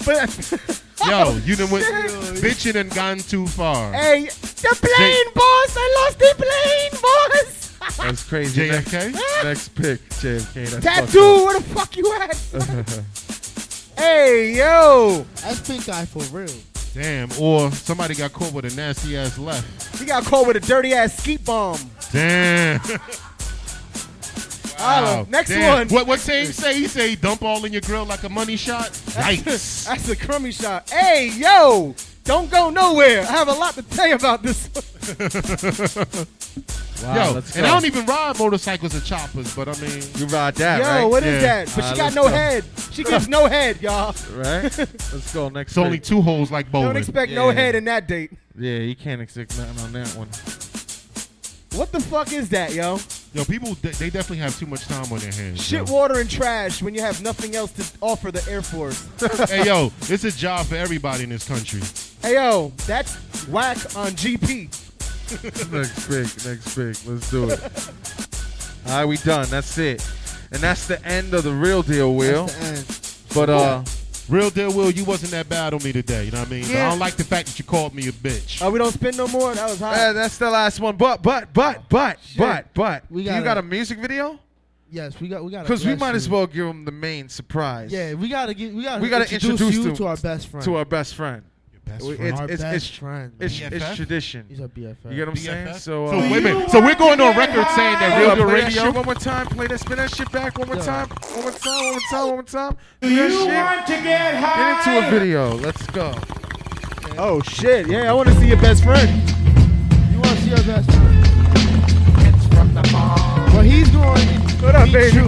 But Yo, <laughs> you done went bitching and gone too far. hey, the plane, boss. I lost the plane, boss. That's crazy. Next, JFK? next pic, JFK. That's Tattoo. Where the fuck you at? <laughs> hey, yo. That's pink eye for real. Damn. Or somebody got caught with a nasty ass left. He got caught with a dirty ass skeet bomb. Damn. <laughs> Holla. Next Damn. one. What what Tame say? He say dump all in your grill like a money shot. Yikes. <laughs> That's a crummy shot. Hey, yo. Don't go nowhere. I have a lot to tell you about this. Wow, Yo, let's and go. I don't even ride motorcycles or choppers, but I mean, You ride that, Yo, right? what is Yeah. that? But Uh, she got let's no go. head. She gives no head, y'all. Right? <laughs> Let's go. Next. it's only pic. two holes like bowling. Don't expect no Yeah. head in that date. Yeah, you can't expect nothing on that one. What the fuck is that, yo? Yo, people they they definitely have too much time on their hands. Shit, yo. water, and trash when you have nothing else to offer the Air Force. <laughs> <laughs> hey yo, it's a job for everybody in this country. hey, yo, that's whack on GP. <laughs> next pic. Next pic. Let's do it. All right, we done. That's it. And that's the end of the real deal, Will. That's the end. But uh, Real deal, Will, you wasn't that bad on me today. You know what I mean? But Yeah. I don't like the fact that you called me a bitch. Oh, we don't spin no more? That was hot. uh, that's the last one. But but but but but but We gotta- got a music video? Yes, we got we got. Because we might as well give them the main surprise. Yeah, we gotta get we gotta we gotta introduce, introduce, you them to our best friend. To our best friend. Best friend. It's, Our it's, best it's, friend, It's, it's tradition. He's a BFF. You get what I'm saying? So, uh, So wait a minute. So we're going on record saying that real up, deal play that radio. one more time. Play that, spin that shit back one more time. One more time. One more time. One more time. Do that shit. to get Get into a video. Let's go. Oh, shit. Yeah, I want to see your best friend. You want to see your best friend? It's from the bomb. Well, he's going. What up, baby?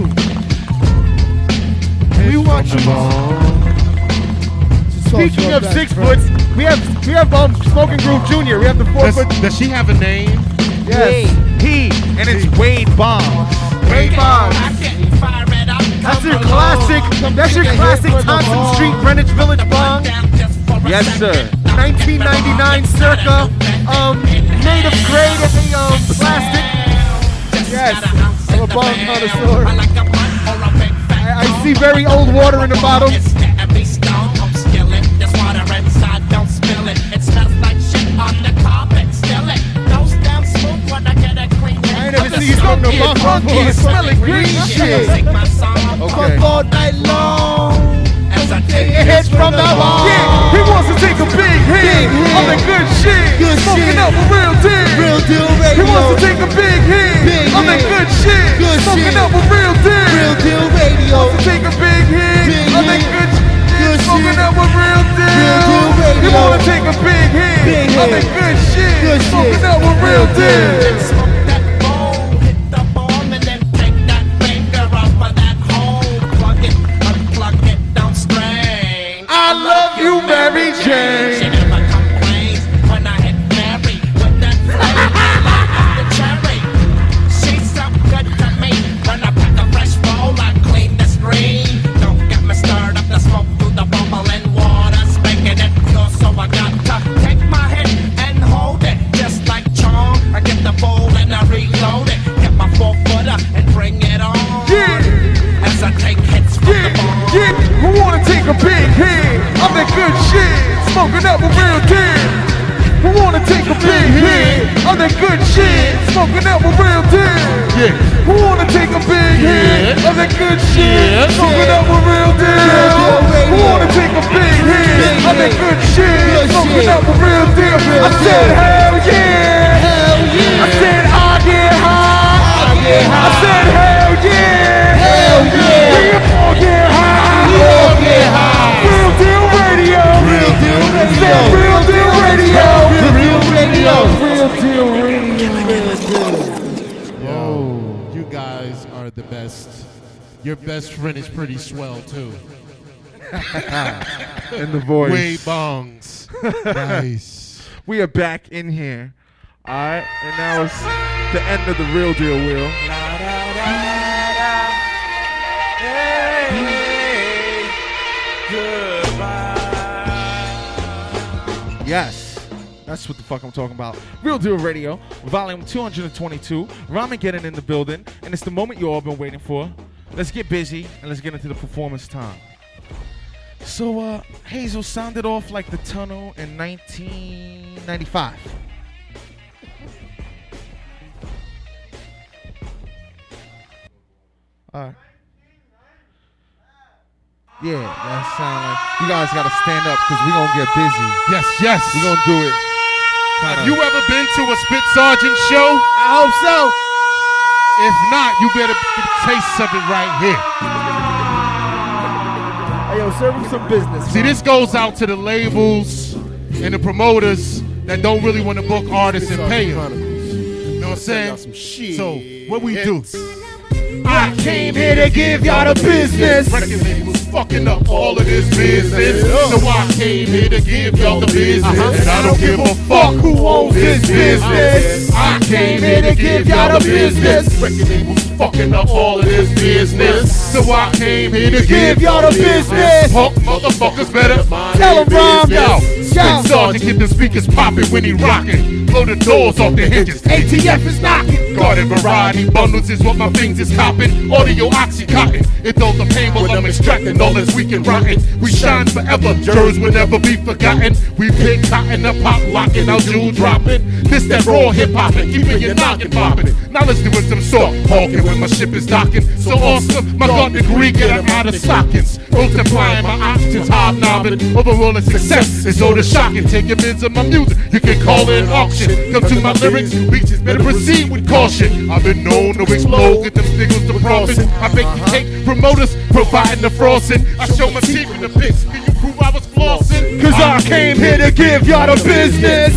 We want you. to talk to Speaking of six friend. Foots, we have we have um Smoking Groove Junior. We have the four Does, foot. does she have a name? Yes. He and it's Wade Bomb. Wade Bond. That's your classic. That's your classic Thompson Street Greenwich Village bong. Yes, sir. 1999 circa. Um, made of grade and a um plastic. Yes, I'm a bong connoisseur. I, I see very old water in the bottom. Funky, smelling green shit. Okay. all night long. As I take Heads from the ball. Yeah, he wants to take a big hit on the good shit. Good Smoking shit. up a real deal. Real deal He wants to take a big hit Big on the good shit. Good Smoking shit. up a real deal. Real deal radio. Wants to take a big hit Big on the good shit. Good Smoking shit. up a real deal. Real deal He radio. want to take a big hit Big on the hit. good shit. Good Smoking shit. up a real Real deal. Mary smoking up a real deal. Who wanna take a big hit? I'm that good shit, smoking up a real deal. Yeah. Who wanna take a big hit? I'm that good shit, smoking up a real deal. Who wanna take a big hit? I'm that good shit, smoking up a real deal. I said hell yeah, hell yeah. I said I get high, I get high. Your best friend is pretty swell too. <laughs> In the voice. Way bongs. nice. <laughs> We are back in here. All right, and now it's the end of the real deal wheel. Yes, that's what the fuck I'm talking about. Real Deal Radio, volume 222. Rhymageddon in the building, and it's the moment you all been waiting for. Let's get busy and let's get into the performance time. So, uh, Hazel sounded off like the tunnel in 1995. All right. Yeah, that sound like you guys gotta stand up because we're gonna get busy. Yes, yes. We're gonna do it. Have you ever been to a Spit Sergeant show? I hope so. If not, you better taste something right here. Hey, yo, serve him some business. See, this goes out to the labels and the promoters that don't really want to book artists and pay them. You know what I'm saying? So, what we do? I came here to give y'all the business. Fucking up all of this business. So I came here to give y'all the business. Uh-huh. And I don't give a fuck who owns this business. I came here to give y'all the business. Record labels fucking up all of this business. So I came here to give y'all the business. Punk motherfuckers better mind Tell 'em, their Rom. Business. Yo. Spit Sergeant get the speakers popping when he rocking. Blow the doors off the hinges. ATF is knocking. Garden variety bundles is what my things is copping. Audio oxycontin. It all the pain while I'm extracting all this weak and rotten. We shine forever. Jurors will never be forgotten. We pick cotton up pop locking out jewel dropping. This that raw hip hopping, keeping your noggin popping. Now let's do it some sort. Hawking when my ship is docking. So awesome, my god degree get out of stockings. Multiplying my options, hobnobbing. Overall success is all the shocking. Take Taking bids of my music, you can call it an auction. Come to my lyrics, beaches better proceed with caution. I've been known to explode, get them singles to profit. I bake the cake, promoters providing the frosting. I show my teeth in the pics, can you prove I was flossing? I came here to give y'all the business.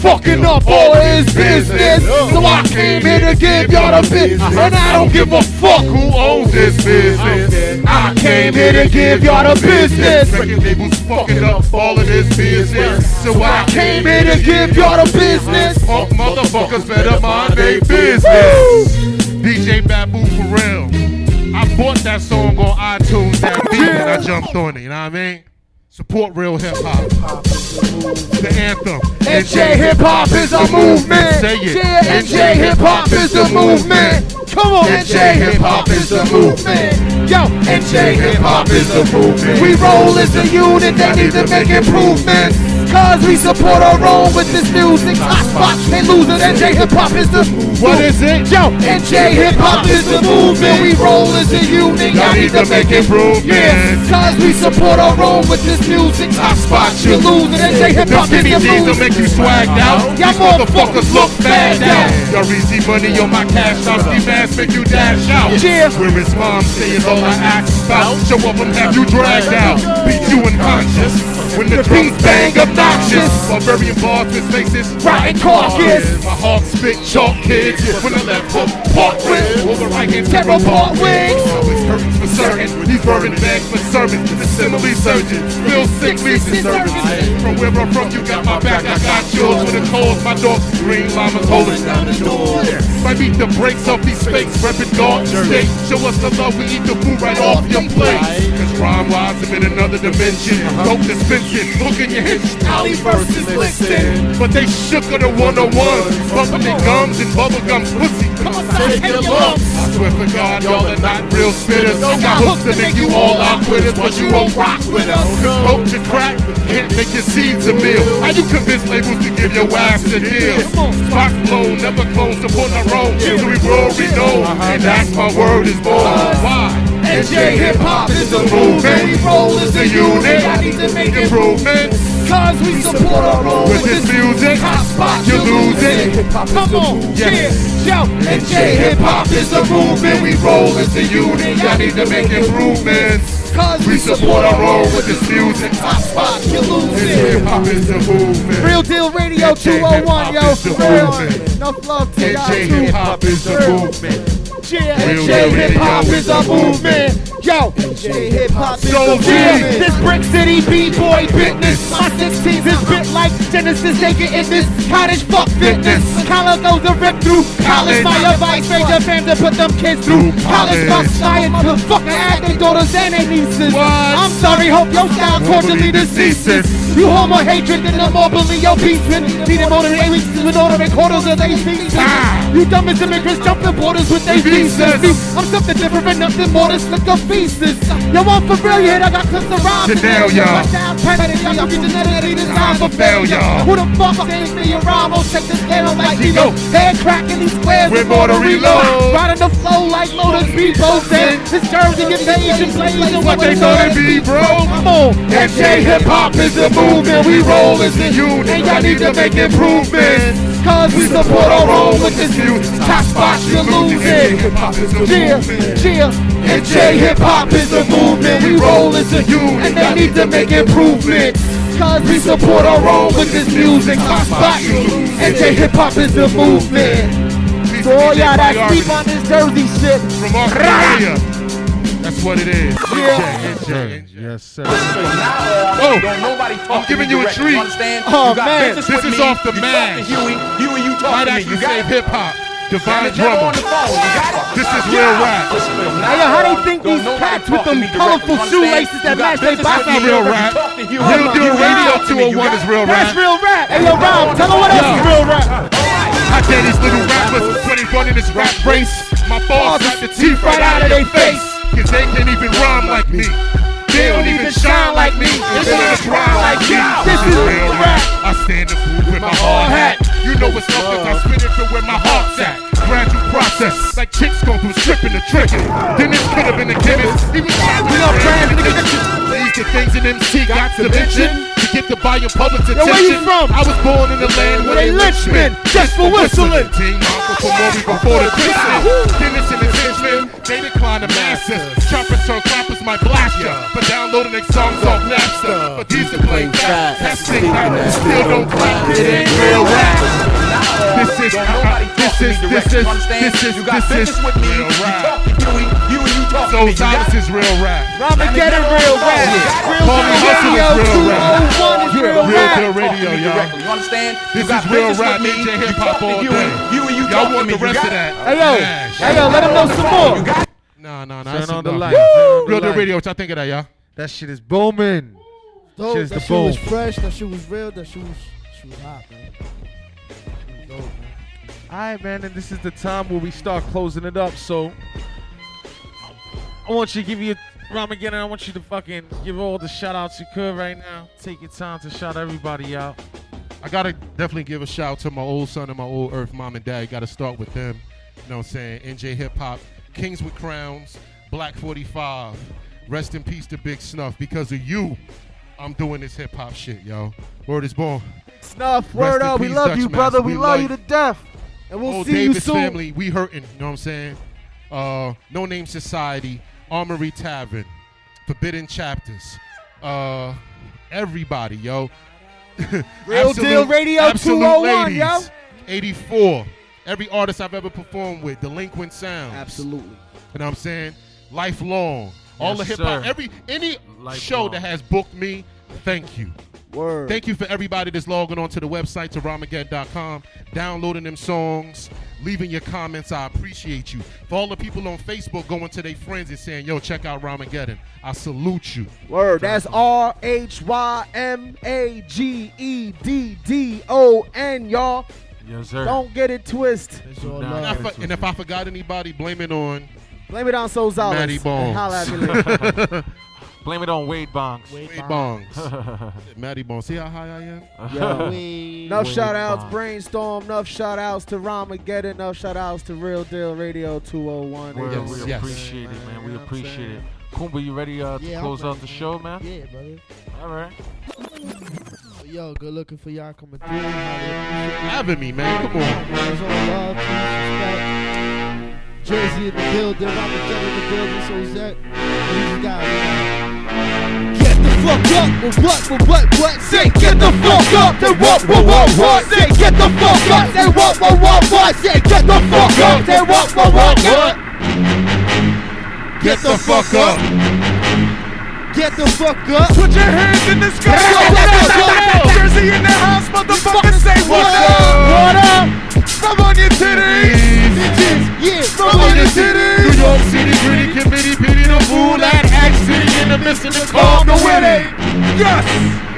Fucking up all his business. So I came here to give y'all the business. And I don't give a fuck who owns this business. I came here to give y'all the business. Record labels fucking up all of this business. So I Came here to give y'all the business. Punk motherfuckers better mind their business. DJ Babu for real. I bought that song on iTunes that beat and I jumped on it. You know what I mean? Support real hip hop. The anthem. NJ Hip Hop is a movement. Say it. Yeah, NJ Hip Hop is a movement. Come on, NJ Hip Hop is a movement. Yo, NJ Hip Hop is a movement. We roll as a unit, they need to make improvements. Cause we support our own with this music. Hot spots, they losing. NJ Hip Hop is the movement. What is it? Yo, NJ Hip Hop is the movement. We roll as a unit, y'all need to make improvements. Yeah, cause we support our own with this music. Hot spots, you lose it. NJ Hip Hop is the These will movement. make you swagged out. Y'all motherfuckers look bad out. Your easy money on my cash out. Ski mask make you dash out. Yeah. Where his mom saying all I ask about. Show up and have you dragged out. Beat you unconscious. When the, drums bang obnoxious. Barbarian bars with faces. Rotten carcass. My heart spit chalk kids. When the left hook part with. Over right hand Terror part wings. Always hurting for certain. He's burning bags for sermon. The simile surgeon. Real sick leasing service. From where I'm from, you got my back, I got yours. When it calls, my dog green llamas holding down the door. Might beat the brakes off these fakes, reppin' dog state. Show us the love, we eat the food right off your plate. Cause rhyme wise, I'm in another dimension. Uh-huh. Dope dispensing, look in your hinge. Ali versus Listen. But they shook of the one on one. Bumping their gums and bubble gums, pussy. Come on, take your lumps. I swear for God, y'all are not real spitters. Got hooks to make you all out quitters, but you won't rock with us. Poach and crack, can't make your seeds a meal. How you convince labels to give your ass a deal? Spots blown, never clone, support our own. We roll, we know, uh-huh. and that's my word is born. Uh-huh. Why? NJ Hip Hop is a movement. We roll as a unit. I need to make improvements. Cause we support our own With this music, hot spot, you lose it. Come on, Yes. yeah, yo, NJ Hip Hop is a movement. We roll as a unit. Y'all need to make improvements. Cause We support our own with this music. hot spot, you lose Hip hop is the movement. Real Deal Radio NJ 201, yo, hip-hop is the for real. Enough love to y'all hip hop is the movement. Yeah, NJ Hip Hop is a movement. Yo, NJ Hip Hop is a movement. This Brick City B-boy business. My 16s is bit like Genesis. They get in this cottage fuck fitness. Collar goes to rip through college. Fire vice major fam to put them kids through college. My science fucking act their daughters and their nieces. I'm sorry, hope your style cordially deceases. You homo hatred, then the more believe your beefing. Need them on the eight weeks with order and quarters of they feet. You dumb as immigrants jumping borders with they See, I'm something different, and nothing more than slick up pieces. Yo, I'm for real, yeah, I got clips around. Chanel, y'all. Y'all get genetically designed for failure. Who the fuck saves me? Your Ramos take this camera like Ego. Head cracking these squares With with more to reload. Riding the flow like Lotus Speedboats and this Jersey invasion blazing What they thought it'd be, bro? Come on, NJ Hip Hop is a movement. We roll as a unit, and y'all need to make improvements. Cause we support our own with this music. Top spots, you lose it. Yeah, yeah. NJ Hip Hop is a movement. We roll as a unit, and they need to make improvements. Cause we support our own with this music. Top spots, it. NJ Hip Hop is a movement. So all y'all that sleep on this Jersey shit. From Australia. That's what it is. Yeah. NJ, NJ. Yes, sir. Oh, I'm giving you a treat. Oh, man. This is off the man. Huey, Huey, you talk Might to me. actually You save hip hop. Divine Get on drummer. the phone. You got it? This is real rap. Hey, yo, how they think these cats with them colorful shoelaces that match their That's not body? real rap. Real Deal Radio 201 is real rap. That's rap. real rap. Hey, yo, Rob, tell them what else is real rap. I tell these little rappers, 21 in this rap race. My balls got the teeth right out of their face. Cause they can't even rhyme like me. They don't even shine like me. They don't even rhyme like me. This is real rap. I stand the food with my hard hat. You know it's up cause I spit it to where my heart's at. Gradual process, like chicks go through stripping the tricking. Then this could have been a chemist. He was trying to brand These are things an MC got to mention to get the buy your public's Yo, attention. where you from? I was born in the land where They lynchmen, lynchmen. just for whistling. Team Uncle Maury before the Christmas. Dennis and his henchmen Smith, they decline the masses. Trumpet turn clappers might blast ya for downloading their songs off Napster. But these are plain fat. That's sick. That still don't clap. It ain't real rap. This is this is this is this is this is real rap. So Thomas is real rap. Rhymageddon real rap. Real Call me Hustle Deal is real rap. 201 is real Real rap. Deal Radio, y'all. You understand? This is real rap, with me, DJ hip hop talk all day. And- you and you Y'all want me, the rest of that? Hey yo, oh, hey yo, let him know some more. Nah, nah, nah. Turn on the light. Turn on the Real Deal light. Radio. What y'all think of that, y'all? That shit is booming. Dope. Shit is that the shit boom. was fresh. That shit was real. That shit was, she was hot, man. She was dope, man. All right, man, and this is the time where we start closing it up. So I want you to give you Rhymageddon. I want you to fucking give all the shout outs you could right now. Take your time to shout everybody out. I gotta definitely give a shout out to my old son and my old Earth mom and dad. Gotta start with them. You know what I'm saying? NJ Hip Hop, Kings with Crowns, Black 45. Rest in peace to Big Snuff. Because of you, I'm doing this hip hop shit, yo. Word is born. Snuff, Rest word up. We love Dutch you, brother. We, love you to death. And we'll Old see Davis you soon. family, we hurting. You know what I'm saying? Uh, no Name Society, Armory Tavern, Forbidden Chapters, uh, everybody, yo. <laughs> Real Deal Radio Absolute 201, yo. 84. Every artist I've ever performed with, Delinquent Sounds. Absolutely. You know what I'm saying? Lifelong. All Yes, the hip hop, every any Lifelong. show that has booked me, thank you. Word. Thank you for everybody that's logging on to the website to Rhymageddon.com, downloading them songs, leaving your comments. I appreciate you. For all the people on Facebook going to their friends and saying, yo, check out Rhymageddon. I salute you. Word. That's R H Y M A G E D D O N, y'all. Yes, sir. Don't get it twisted. And, love. And if I forgot anybody, blame it on Blame it on Sozales. Matty And holla at me Bones. <laughs> later. Blame it on Wade Bongs. Wade Bongs. <laughs> Matty Bones. See how high I am? Yo. Wait. <laughs> Enough Wade shout outs, Bonds. Brainstorm. Enough shout outs to Rhymageddon. Enough shout outs to Real Deal Radio 201. Word, Yes, we yes. appreciate it, man. We You know what appreciate it. saying? Kumba, you ready uh, to Yeah, I'm close out the man. show, man? Yeah, brother. All right. So, yo, good looking for y'all coming through. Holla. Having me, man. Come on. There's all love, peace, respect. Jersey in the building, Rhymageddon in the building, so Zach, what you got, man? Get the fuck up, with what, with what, what? Say, get the fuck up, then what, what, what, what? Say, get the fuck up, then what, what, what, what? Say, get the fuck up, then what, what, what, what? Get the fuck up. Get the fuck up. Put your hands in the sky. Jersey in the house, motherfucker, say what up? What up? Rub on your titties. Yeah, Rub on your titties. New York City, gritty, committee, pity the fool at Act City in the midst of the calm, the winning. Yes.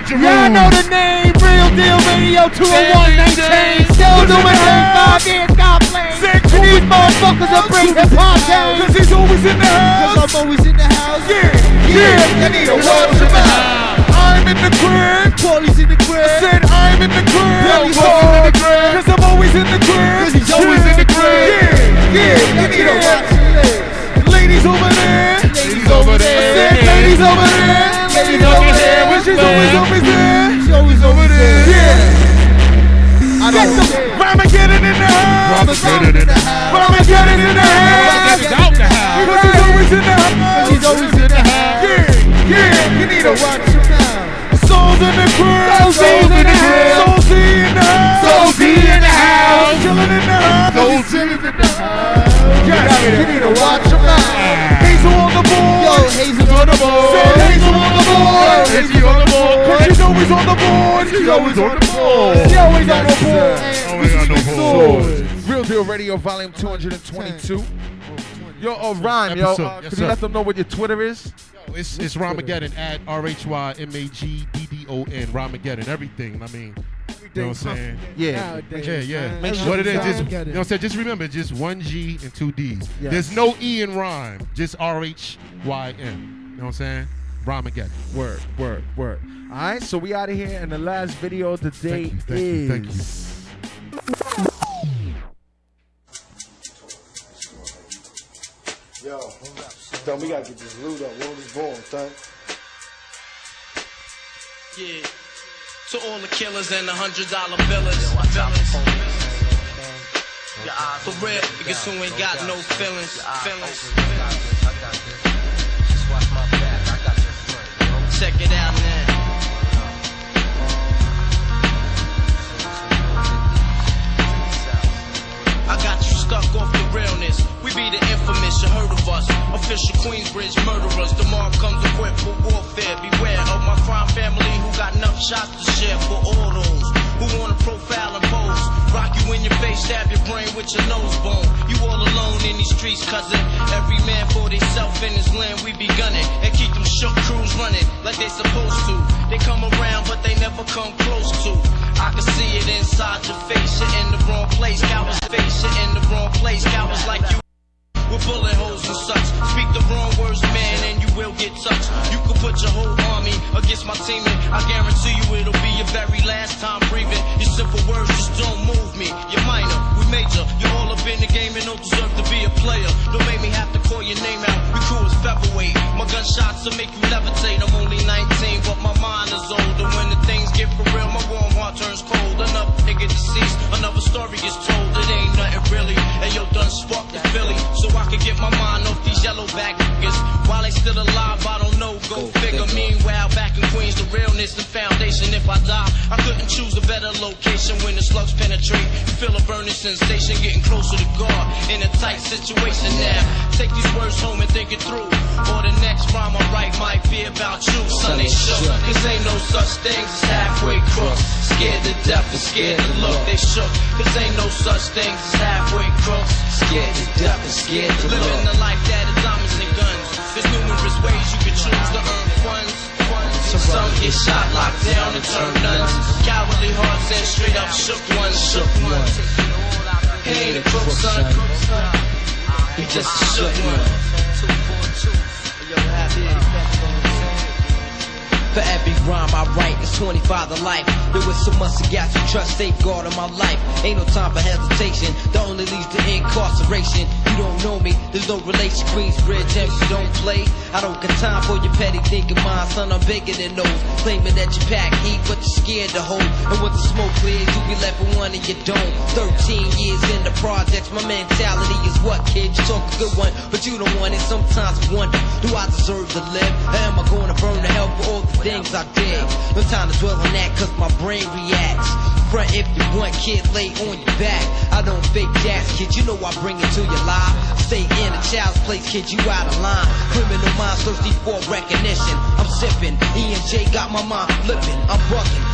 Y'all know the name, Real Deal Radio 201 ain't changed. Still doing it, five years, God bless. And these motherfuckers are bring hip hop down. Cause he's always in the house. Cause I'm always in the house. Yeah, yeah, you need to watch him out. I'm in the crib. Paulie's in the crib. I said I'm in the crib. Billy's always in the crib. Cause I'm always in the crib. Cause he's always in the crib. Yeah, yeah, you need to watch him. Ladies over there. Ladies over I there. said ladies over there. Ladies over there. When she's always over there. She's always over there. Yeah. I don't the care. Rhymageddon in the house. Rhymageddon in the house. Rhymageddon in the house. Rhymageddon's out the house. Because he's always in the house. He's always in the house. Yeah, yeah, you need to watch Watch him now. Souls in the crib. Souls in the crib. Soul Z in the house. Soul Z in the house. Chillin' in the house. Those chillin' in the house. Yes, you need to watch him now. Hazel on the board. Yo, Hazel's on the board. Said Hazel on the board. Hazel on the board. Cause she's always on the board. She's always on the board. She always on the board. Always on the board. Real Deal Radio, volume 222. Yo, oh, Rhyme, yo. Episode. Uh, Yes, could sir. you let them know what your Twitter is? It's, it's Rhymageddon at R H Y M A G D D O N. Rhymageddon. Everything. I mean, you know what I'm saying? Yeah. Nowadays, Yeah, yeah. Make sure what it is, just you know what I'm saying. Just remember, just one G and two D's. Yes. There's no E in rhyme. Just R H Y M. You know what I'm saying? Rhymageddon. Word, word, word. All right, so we out of here, and the last video of the day Thank you, thank you, thank you. is. Yo, son, we gotta get this loot up. World is born, son. Yeah. To all the killers and the hundred dollar billers. For real, niggas who ain't got no feelings. Feelings. Check it out now. Official Queensbridge murderers. The comes equipped for warfare. Beware of my crime family who got enough shots to share for all those who wanna profile and pose. Rock you in your face, stab your brain with your nose bone. You all alone in these streets, cousin. Every man for himself in his land, we be gunning. And keep them shook crews running like they supposed to. They come around, but they never come close to. I can see it inside your face, you're in the wrong place. Cowards face, you're in the wrong place. Cowards like you with bullet holes and such. Speak the wrong words, man, and you will get touched. You could put your whole army against my team, and I guarantee you it'll be your very last time breathing. Your simple words just don't move me. You're minor, we major. You're all up in the game and don't deserve to be a player. Don't make me have to call your name out. We cool as featherweight. My gunshots will make you levitate. I'm only 19, but my mind is older. When the things get for real, my warm heart turns cold. Another nigga deceased, another story is told. It ain't nothing really. And yo, done sparked Philly, so I can get my mind off these yellow back niggas. While they still alive, I don't know. Go figure. Meanwhile, back in Queens, the realness and foundation. If I die, I couldn't choose a better location when the slugs penetrate. Feel a burning sensation, getting closer to God in a tight situation now. Take these words home and think it through. Or the next rhyme I write might be about you, son. They shook. Cause ain't no such thing as halfway crooks. Scared to death and scared to look. They shook. Cause ain't no such thing as halfway crooks. Scared to death and scared to. Living the life that is diamonds and guns. There's numerous ways you can choose to earn funds. Some get shot, locked down, and turn nuns. Cowardly hearts and straight up shook ones, shook ones. He ain't a crook, son. He just a shook one. For every rhyme I write, it's 25 to life. There was so much I got to trust, safeguard in my life. Ain't no time for hesitation, that only leads to incarceration. You don't know me, there's no relation. Queensbridge, and you don't play. I don't got time for your petty thinking, mind, son. I'm bigger than those. Claiming that you pack heat, but you're scared to hold. And when the smoke clears, you be left with one and you don't. 13 years in the projects, my mentality is what, kid? You talk a good one, but you don't want it. Sometimes I wonder, do I deserve to live? Or am I gonna burn to hell for all the things I did? No time to dwell on that, cause my brain reacts. Front if you want, kid, lay on your back. I don't fake jazz, kid, you know I bring it to your life. Stay in a child's place, kid, you out of line. Criminal minds thirsty for recognition. I'm sipping, E and J got my mind flipping. I'm bucking,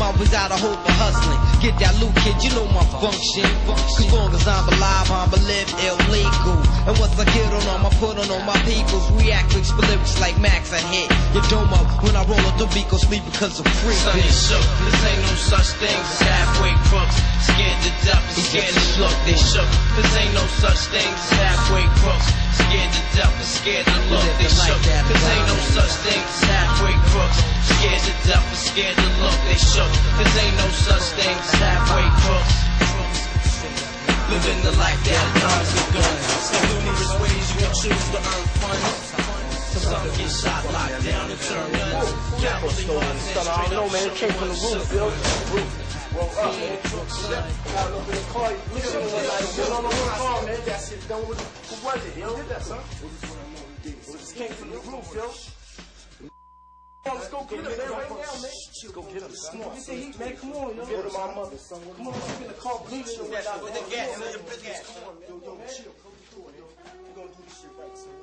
my ways out of hope for hustling. Get that loot, kid, you know my function. Cause long as I'm alive, I'm live illegal. And once I get on them, I put on all my peoples. React for lyrics like Max, I hit your dome up when I roll up the beat, go sleep because I'm free. Son, they shook. This ain't no such thing as halfway crooks. Scared to death and scared to look. They shook. This ain't no such thing as halfway crooks. Scared to death and scared to look. They shook. This ain't no such thing as halfway crooks. Scared to death and scared to look. They shook. This ain't no such thing as halfway crooks. Living the life that comes with guns. There's numerous ways you can choose to earn funds. Some get shot, locked down, and turn guns. Cowardly hearts and I don't know, man. It came from the roof, Bill. Roof. Roll up. Look at the car. Look at the like, Bill on the car, man. That shit done with. Who was it? Yo, did that, son? It just came from the roof, yo. Let's go get him, man, right now, man. Let's go get him. Come on, see heat, man. Come on, yo. Get him my mother, son. Come on, get in the car, bleeding. With the gas, with the gas. Come on, yo, yo, chill. Come it, yo. We're gonna do this shit right, son.